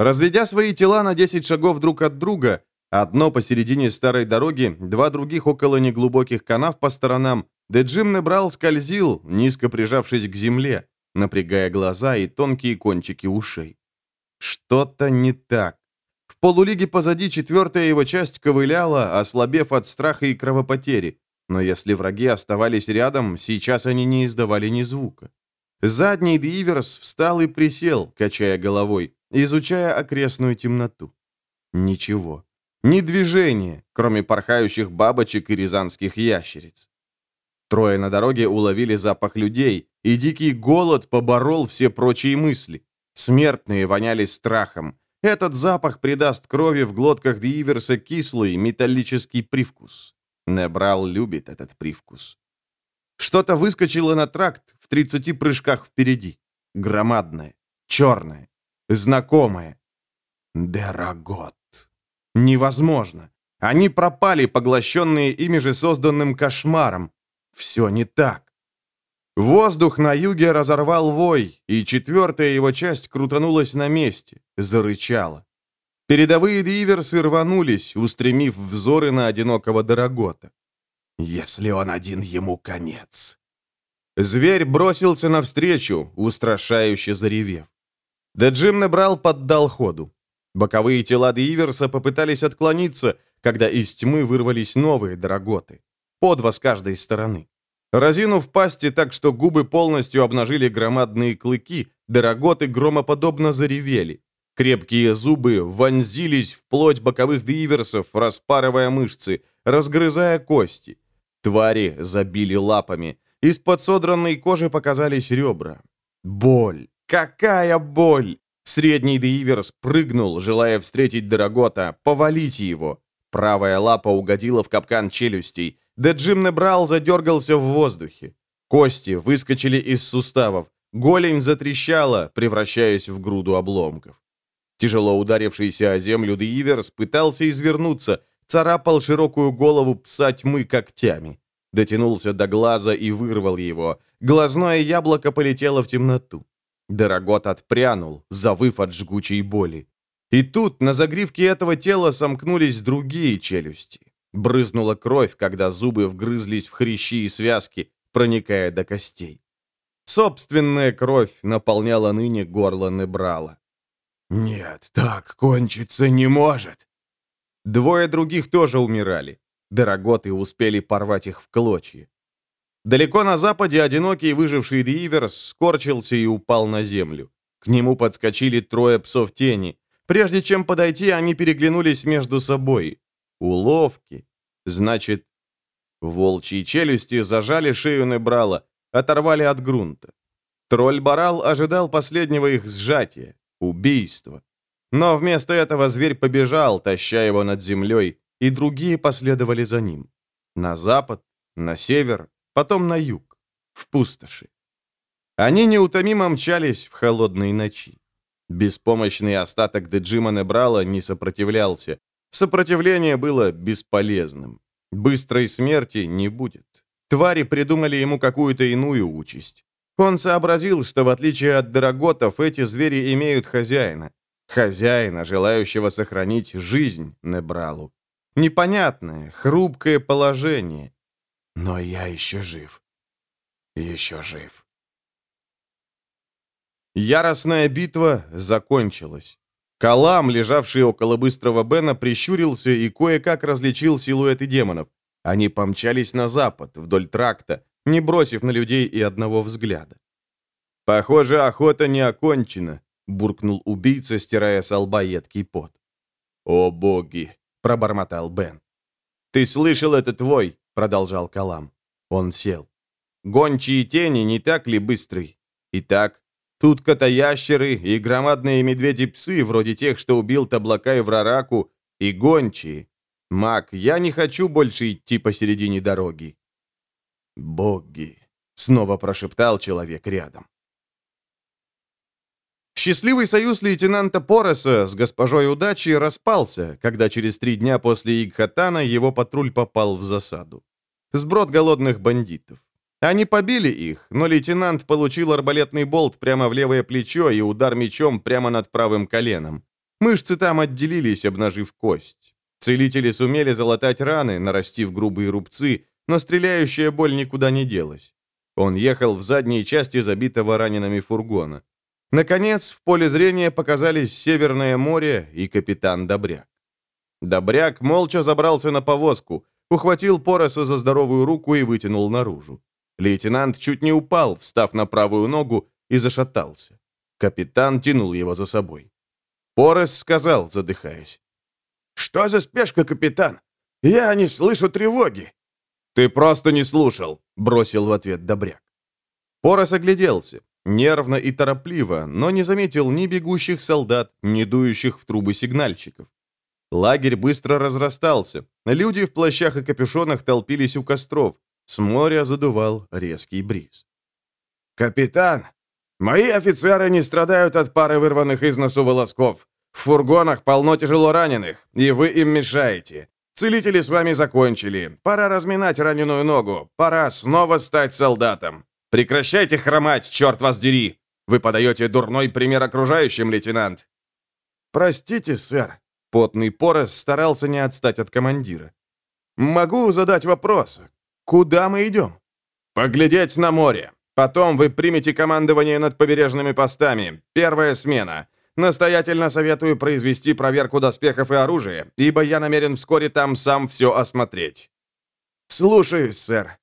Разведя свои тела на 10 шагов друг от друга, одно посередине старой дороги, два других около неглубоких канав по сторонам, Деджим Небрал скользил, низко прижавшись к земле, напрягая глаза и тонкие кончики ушей. Что-то не так. В полулиге позади четвертая его часть ковыляла, ослабев от страха и кровопотери. Но если враги оставались рядом, сейчас они не издавали ни звука. Задний Диверс встал и присел, качая головой, изучая окрестную темноту. Ничего. Ни движения, кроме порхающих бабочек и рязанских ящериц. Трое на дороге уловили запах людей, и дикий голод поборол все прочие мысли. Смертные воняли страхом. Этот запах придаст крови в глотках Диверса кислый металлический привкус. Небрал любит этот привкус. Что-то выскочило на тракт в 30 прыжках впереди. Громадное, черное, знакомое. Дорогот. Невозможно. Они пропали, поглощенные ими же созданным кошмаром. Все не так. Воздух на юге разорвал вой, и четвертая его часть крутанулась на месте, зарычала. Передовые диверсы рванулись, устремив взоры на одинокого Дорогота. Если он один, ему конец. Зверь бросился навстречу, устрашающе заревев. Деджим набрал поддал ходу. Боковые тела Диверса попытались отклониться, когда из тьмы вырвались новые дороготы. По два с каждой стороны. Разинув пасти так, что губы полностью обнажили громадные клыки, дороготы громоподобно заревели. Крепкие зубы вонзились в плоть боковых диверсов, распарывая мышцы, разгрызая кости. Твари забили лапами. Из-под содранной кожи показались ребра. Боль! Какая боль! Средний Деиверс прыгнул, желая встретить Дорогота, повалить его. Правая лапа угодила в капкан челюстей. Деджим Небрал задергался в воздухе. Кости выскочили из суставов. Голень затрещала, превращаясь в груду обломков. Тяжело ударившийся о землю Деиверс пытался извернуться, царапал широкую голову пса тьмы когтями. Дотянулся до глаза и вырвал его. Глазное яблоко полетело в темноту. Дорогот отпрянул, завыв от жгучей боли. И тут на загривке этого тела сомкнулись другие челюсти. Брызнула кровь, когда зубы вгрызлись в хрящи и связки, проникая до костей. Собственная кровь наполняла ныне горло Небрала. «Нет, так кончиться не может!» Двое других тоже умирали. Дороготы успели порвать их в клочья. Далеко на западе одинокий выживший Риверс скорчился и упал на землю. К нему подскочили трое псов тени. Прежде чем подойти, они переглянулись между собой. Уловки. Значит, Волчьи челюсти зажали шею Небрала, оторвали от грунта. Тролль-барал ожидал последнего их сжатия, убийства. Но вместо этого зверь побежал, таща его над землей, и другие последовали за ним. На запад, на север, потом на юг, в пустоши. Они неутомимо мчались в холодные ночи. Беспомощный остаток Деджима Небрала не сопротивлялся. Сопротивление было бесполезным. Быстрой смерти не будет. Твари придумали ему какую-то иную участь. Он сообразил, что в отличие от дороготов, эти звери имеют хозяина. Хозяина, желающего сохранить жизнь Небралу. Непонятное, хрупкое положение. Но я еще жив. Еще жив. Яростная битва закончилась. Калам, лежавший около быстрого Бена, прищурился и кое-как различил силуэты демонов. Они помчались на запад, вдоль тракта, не бросив на людей и одного взгляда. «Похоже, охота не окончена», — буркнул убийца, стирая с лба едкий пот. «О боги!» — пробормотал Бен. «Ты слышал, это твой?» — продолжал Калам. Он сел. «Гончие тени не так ли быстрый? Итак, тут котоящеры и громадные медведи-псы, вроде тех, что убил Таблака и Врараку, и гончие. Мак, я не хочу больше идти посередине дороги». «Боги!» — снова прошептал человек рядом. Счастливый союз лейтенанта Пороса с госпожой Удачи распался, когда через три дня после Игхатана его патруль попал в засаду. Сброд голодных бандитов. Они побили их, но лейтенант получил арбалетный болт прямо в левое плечо и удар мечом прямо над правым коленом. Мышцы там отделились, обнажив кость. Целители сумели залатать раны, нарастив грубые рубцы, но стреляющая боль никуда не делась. Он ехал в задней части забитого ранеными фургона. Наконец, в поле зрения показались Северное море и капитан Добряк. Добряк молча забрался на повозку, ухватил Пороса за здоровую руку и вытянул наружу. Лейтенант чуть не упал, встав на правую ногу, и зашатался. Капитан тянул его за собой. Порос сказал, задыхаясь. «Что за спешка, капитан? Я не слышу тревоги!» «Ты просто не слушал», — бросил в ответ Добряк. Порос огляделся. Нервно и торопливо, но не заметил ни бегущих солдат, ни дующих в трубы сигнальщиков. Лагерь быстро разрастался. Люди в плащах и капюшонах толпились у костров. С моря задувал резкий бриз. «Капитан, мои офицеры не страдают от пары вырванных из носу волосков. В фургонах полно тяжело раненых, и вы им мешаете. Целители с вами закончили. Пора разминать раненую ногу. Пора снова стать солдатом. Прекращайте хромать, черт вас дери! Вы подаете дурной пример окружающим, лейтенант!» «Простите, сэр», — потный Порос старался не отстать от командира. «Могу задать вопрос. Куда мы идем?» «Поглядеть на море. Потом вы примете командование над побережными постами. Первая смена. Настоятельно советую произвести проверку доспехов и оружия, ибо я намерен вскоре там сам все осмотреть». «Слушаюсь, сэр»,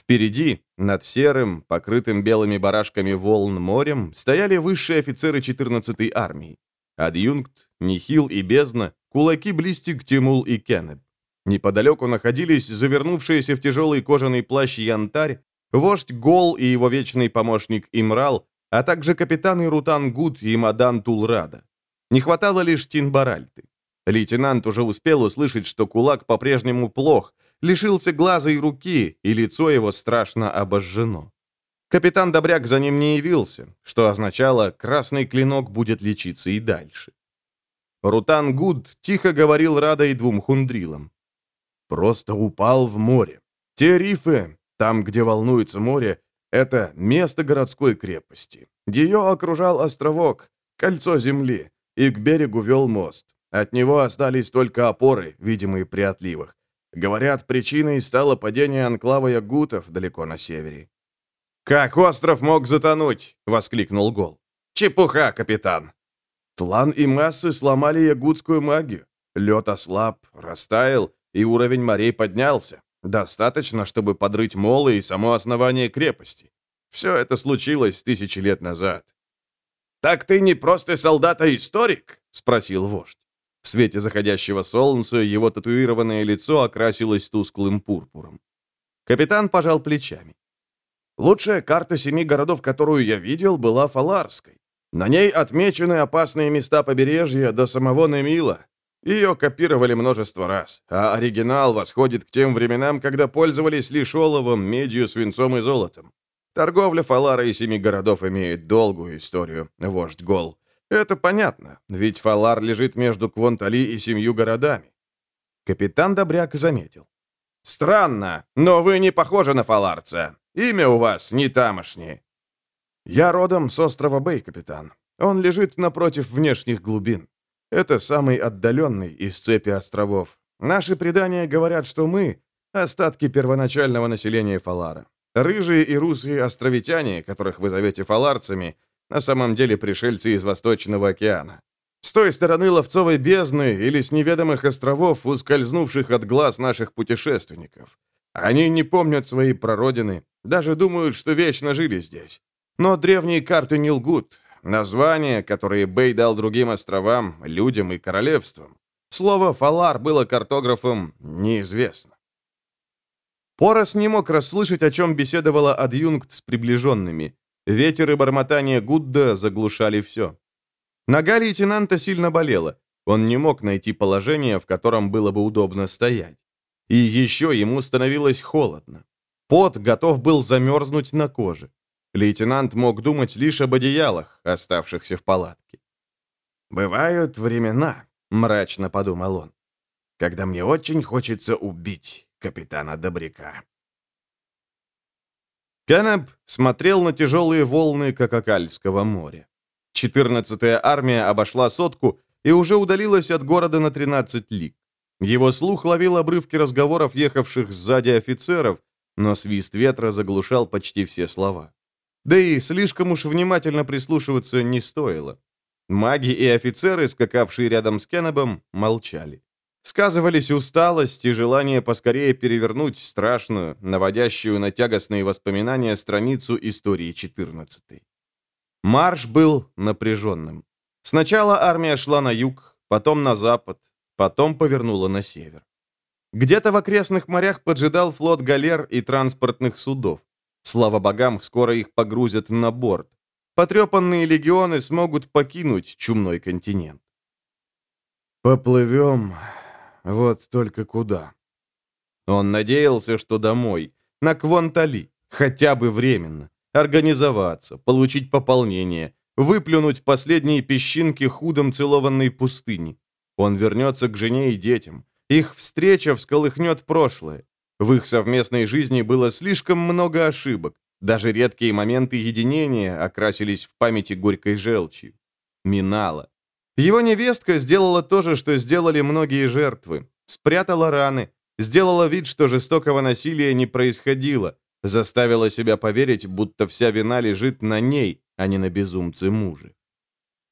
Впереди, над серым, покрытым белыми барашками волн морем, стояли высшие офицеры 14-й армии. Адъюнкт, Нихил и Бездна, кулаки Блистик, Тимул и Кеннеб. Неподалеку находились завернувшиеся в тяжелый кожаный плащ Янтарь, вождь Гол и его вечный помощник Имрал, а также капитаны Рутан Гуд и Мадан Тулрада. Не хватало лишь Тинбаральты. Лейтенант уже успел услышать, что кулак по-прежнему плох, лишился глаза и руки, и лицо его страшно обожжено. Капитан Добряк за ним не явился, что означало, красный клинок будет лечиться и дальше. Рутан Гуд тихо говорил Рада и двум хундрилам. «Просто упал в море. Те рифы, там, где волнуется море, это место городской крепости. Ее окружал островок, кольцо земли, и к берегу вел мост. От него остались только опоры, видимые при отливах. Говорят, причиной стало падение анклава ягутов далеко на севере. «Как остров мог затонуть?» — воскликнул Гол. «Чепуха, капитан!» Тлан и массы сломали ягутскую магию. Лед ослаб, растаял, и уровень морей поднялся. Достаточно, чтобы подрыть молы и само основание крепости. Все это случилось тысячи лет назад. «Так ты не просто солдат, а историк?» — спросил вождь. В свете заходящего солнца его татуированное лицо окрасилось тусклым пурпуром. Капитан пожал плечами. Лучшая карта семи городов, которую я видел, была Фаларской. На ней отмечены опасные места побережья до самого Немила. Ее копировали множество раз, а оригинал восходит к тем временам, когда пользовались лишь оловом, медью, свинцом и золотом. Торговля Фалара и семи городов имеет долгую историю, вождь Гол. Это понятно, ведь Фалар лежит между Квонтали и семью городами. Капитан Добряк заметил. «Странно, но вы не похожи на фаларца. Имя у вас не тамошнее». «Я родом с острова Бэй, капитан. Он лежит напротив внешних глубин. Это самый отдаленный из цепи островов. Наши предания говорят, что мы — остатки первоначального населения Фалара. Рыжие и русые островитяне, которых вы зовете фаларцами, на самом деле пришельцы из Восточного океана. С той стороны Ловцовой бездны или с неведомых островов, ускользнувших от глаз наших путешественников. Они не помнят своей прародины, даже думают, что вечно жили здесь. Но древние карты не лгут. Названия, которые Бэй дал другим островам, людям и королевствам. Слово «фалар» было картографом неизвестно. Порос не мог расслышать, о чем беседовала адъюнкт с приближенными. Ветер и бормотание Гудда заглушали все. Нога лейтенанта сильно болела. Он не мог найти положение, в котором было бы удобно стоять. И еще ему становилось холодно. Пот готов был замерзнуть на коже. Лейтенант мог думать лишь об одеялах, оставшихся в палатке. «Бывают времена», — мрачно подумал он, «когда мне очень хочется убить капитана Добряка». Кеннеп смотрел на тяжелые волны Какакальского моря. 14-я армия обошла сотку и уже удалилась от города на 13 лиг. Его слух ловил обрывки разговоров ехавших сзади офицеров, но свист ветра заглушал почти все слова. Да и слишком уж внимательно прислушиваться не стоило. Маги и офицеры, скакавшие рядом с Кеннебом, молчали. Сказывались усталость и желание поскорее перевернуть страшную, наводящую на тягостные воспоминания страницу истории 14. Марш был напряженным. Сначала армия шла на юг, потом на запад, потом повернула на север. Где-то в окрестных морях поджидал флот галер и транспортных судов. Слава богам, скоро их погрузят на борт. Потрепанные легионы смогут покинуть чумной континент. «Поплывем вот только куда?» Он надеялся, что домой, на Квантали, хотя бы временно. Организоваться, получить пополнение, выплюнуть последние песчинки худом целованной пустыни. Он вернется к жене и детям. Их встреча всколыхнет прошлое. В их совместной жизни было слишком много ошибок. Даже редкие моменты единения окрасились в памяти горькой желчью. Минало. Его невестка сделала то же, что сделали многие жертвы. Спрятала раны, сделала вид, что жестокого насилия не происходило, заставила себя поверить, будто вся вина лежит на ней, а не на безумце муже.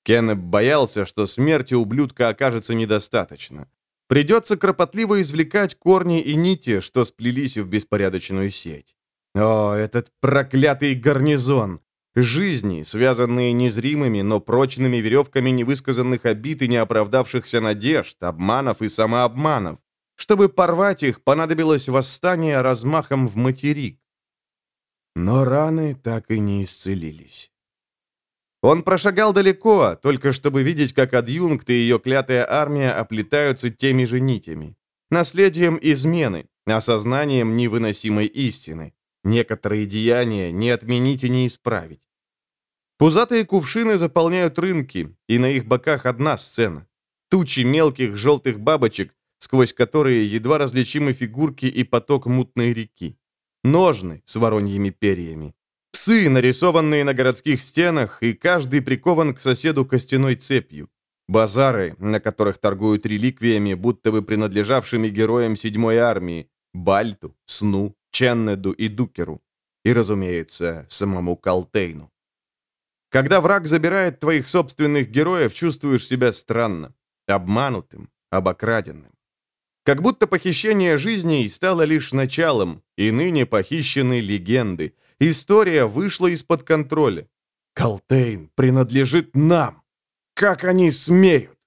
Кеннеп боялся, что смерти ублюдка окажется недостаточно. Придется кропотливо извлекать корни и нити, что сплелись в беспорядочную сеть. О, этот проклятый гарнизон! Жизни, связанные незримыми, но прочными веревками невысказанных обид и неоправдавшихся надежд, обманов и самообманов. Чтобы порвать их, понадобилось восстание размахом в материк. Но раны так и не исцелились. Он прошагал далеко, только чтобы видеть, как адъюнкт и ее клятая армия оплетаются теми же нитями. Наследием измены, осознанием невыносимой истины. Некоторые деяния не отменить и не исправить. Пузатые кувшины заполняют рынки, и на их боках одна сцена. Тучи мелких желтых бабочек, сквозь которые едва различимы фигурки и поток мутной реки. Ножны с вороньими перьями. Псы, нарисованные на городских стенах, и каждый прикован к соседу костяной цепью. Базары, на которых торгуют реликвиями, будто бы принадлежавшими героям седьмой армии, Бальту, Сну, Ченнеду и Дукеру. И, разумеется, самому Калтейну. Когда враг забирает твоих собственных героев, чувствуешь себя странно, обманутым, обокраденным. Как будто похищение жизней стало лишь началом, и ныне похищены легенды. История вышла из-под контроля. Колтейн принадлежит нам. Как они смеют?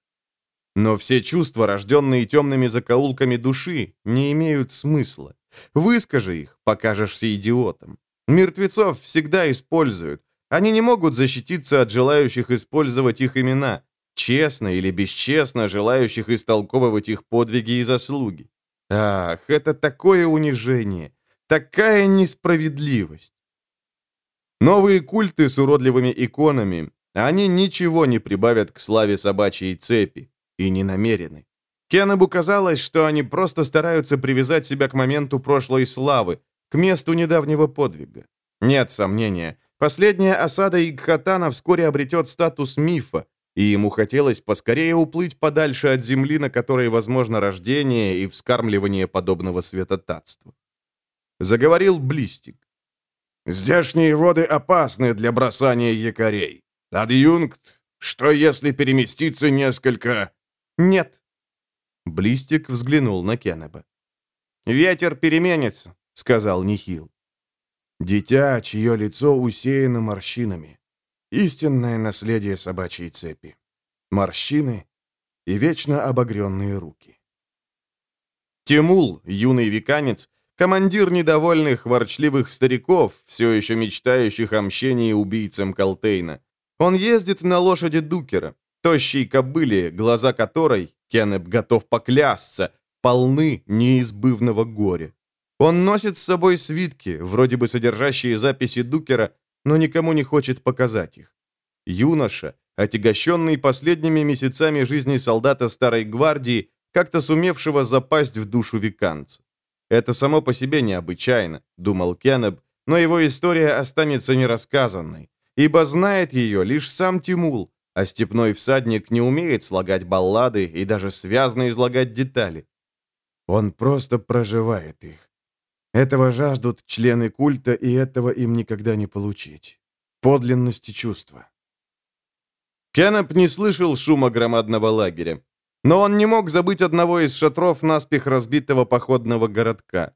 Но все чувства, рожденные темными закоулками души, не имеют смысла. Выскажи их, покажешься идиотом. Мертвецов всегда используют. Они не могут защититься от желающих использовать их имена, честно или бесчестно желающих истолковывать их подвиги и заслуги. Ах, это такое унижение, такая несправедливость. Новые культы с уродливыми иконами, они ничего не прибавят к славе собачьей цепи, и не намерены. Кеннебу казалось, что они просто стараются привязать себя к моменту прошлой славы, к месту недавнего подвига. Нет сомнения, последняя осада Игхатана вскоре обретет статус мифа, и ему хотелось поскорее уплыть подальше от земли, на которой возможно рождение и вскармливание подобного святотатства. Заговорил Блистик. «Здешние воды опасны для бросания якорей. Адъюнкт, что если переместиться несколько...» «Нет». Блистик взглянул на Кеннеба. «Ветер переменится», — сказал Нихил. «Дитя, чье лицо усеяно морщинами. Истинное наследие собачьей цепи. Морщины и вечно обогренные руки». Тимул, юный веканец, командир недовольных, ворчливых стариков, все еще мечтающих о мщении убийцам Колтейна. Он ездит на лошади Дукера, тощей кобыле, глаза которой, Кеннеп готов поклясться, полны неизбывного горя. Он носит с собой свитки, вроде бы содержащие записи Дукера, но никому не хочет показать их. Юноша, отягощенный последними месяцами жизни солдата Старой Гвардии, как-то сумевшего запасть в душу веканца. Это само по себе необычайно, думал Кеннеб, но его история останется нерассказанной, ибо знает ее лишь сам Тимул, а степной всадник не умеет слагать баллады и даже связно излагать детали. Он просто проживает их. Этого жаждут члены культа, и этого им никогда не получить. Подлинности чувства. Кеннеп не слышал шума громадного лагеря. Но он не мог забыть одного из шатров наспех разбитого походного городка.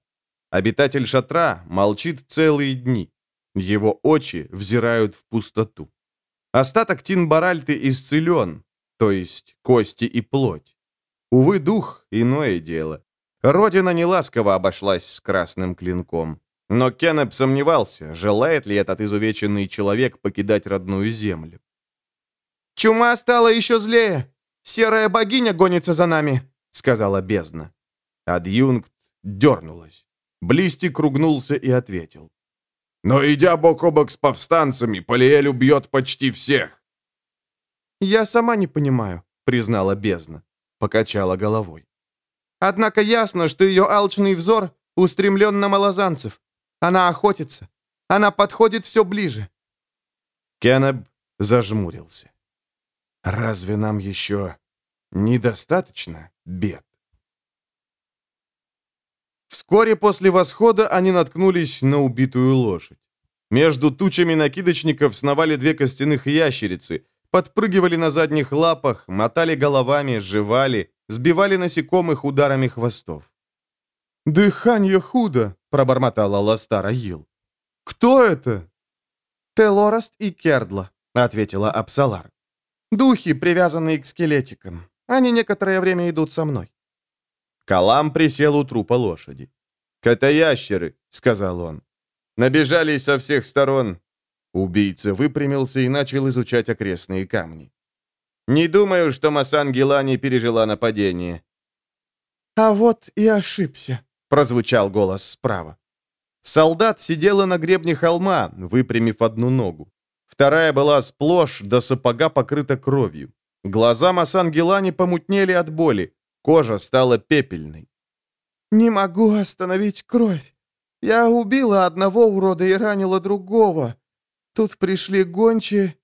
Обитатель шатра молчит целые дни. Его очи взирают в пустоту. Остаток Тинбаральты исцелен, то есть кости и плоть. Увы, дух — иное дело. Родина неласково обошлась с красным клинком. Но Кеннеп сомневался, желает ли этот изувеченный человек покидать родную землю. «Чума стала еще злее! Серая богиня гонится за нами!» — сказала бездна. Адъюнкт дернулась. Блистик ругнулся и ответил. «Но идя бок о бок с повстанцами, Полиэль убьет почти всех!» «Я сама не понимаю», — признала бездна. Покачала головой. Однако ясно, что ее алчный взор устремлен на малозанцев. Она охотится. Она подходит все ближе. Кеннеб зажмурился. Разве нам еще недостаточно бед? Вскоре после восхода они наткнулись на убитую лошадь. Между тучами накидочников сновали две костяных ящерицы, подпрыгивали на задних лапах, мотали головами, жевали, сбивали насекомых ударами хвостов. «Дыхание худо!» — пробормотала Ластара Йил. «Кто это?» «Телораст и Кердла», — ответила Апсалар. «Духи, привязанные к скелетикам. Они некоторое время идут со мной». Калам присел у трупа лошади. «Котоящеры», — сказал он. «Набежались со всех сторон». Убийца выпрямился и начал изучать окрестные камни. Не думаю, что Масан Гелани пережила нападение». «А вот и ошибся», — прозвучал голос справа. Солдат сидела на гребне холма, выпрямив одну ногу. Вторая была сплошь до сапога покрыта кровью. Глаза Масан Гелани помутнели от боли, кожа стала пепельной. «Не могу остановить кровь. Я убила одного урода и ранила другого. Тут пришли гончие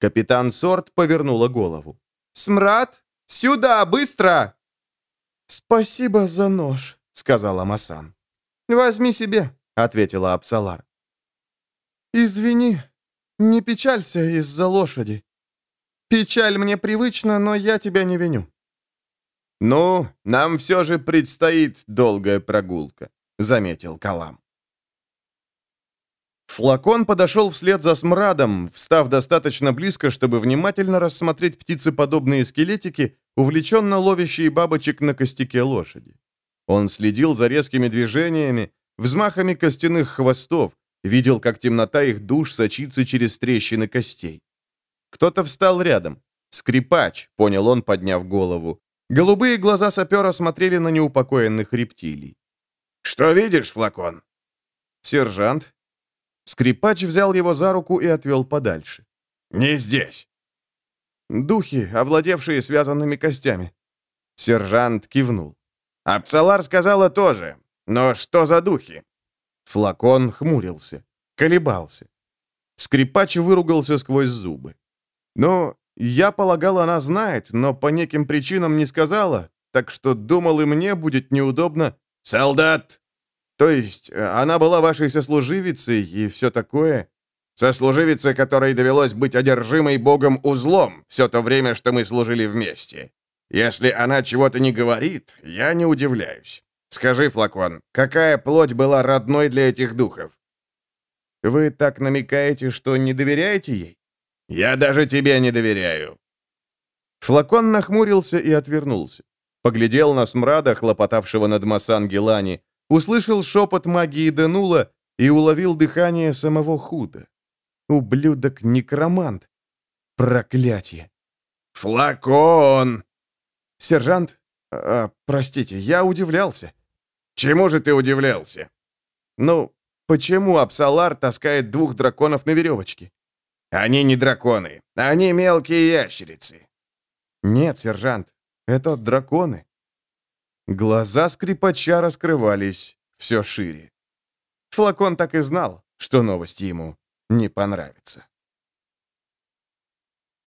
Капитан Сорт повернула голову. «Смрад! Сюда, быстро!» «Спасибо за нож», — сказала Масан. «Возьми себе», — ответила Апсалар. «Извини, не печалься из-за лошади. Печаль мне привычна, но я тебя не виню». «Ну, нам все же предстоит долгая прогулка», — заметил Калам. Флакон подошел вслед за смрадом, встав достаточно близко, чтобы внимательно рассмотреть птицеподобные скелетики, увлеченно ловящие бабочек на костяке лошади. Он следил за резкими движениями, взмахами костяных хвостов, видел, как темнота их душ сочится через трещины костей. Кто-то встал рядом. Скрипач, понял он, подняв голову. Голубые глаза сапера смотрели на неупокоенных рептилий. «Что видишь, флакон?» «Сержант». Скрипач взял его за руку и отвел подальше. «Не здесь». «Духи, овладевшие связанными костями». Сержант кивнул. «Апсалар сказала тоже. Но что за духи?» Флакон хмурился, колебался. Скрипач выругался сквозь зубы. «Ну, я полагал, она знает, но по неким причинам не сказала, так что думал, и мне будет неудобно». «Солдат!» «То есть, э, она была вашей сослуживицей и все такое?» «Сослуживица, которой довелось быть одержимой богом узлом все то время, что мы служили вместе. Если она чего-то не говорит, я не удивляюсь. Скажи, Флакон, какая плоть была родной для этих духов?» «Вы так намекаете, что не доверяете ей?» «Я даже тебе не доверяю». Флакон нахмурился и отвернулся. Поглядел на смрада, хлопотавшего над Масан Гелани, услышал шепот магии Денула и уловил дыхание самого Худа. Ублюдок-некромант. Проклятие. «Флакон!» «Сержант, а, простите, я удивлялся». «Чему же ты удивлялся?» «Ну, почему Апсалар таскает двух драконов на веревочке?» «Они не драконы, они мелкие ящерицы». «Нет, сержант, это драконы». Глаза скрипача раскрывались все шире. Флакон так и знал, что новости ему не понравятся.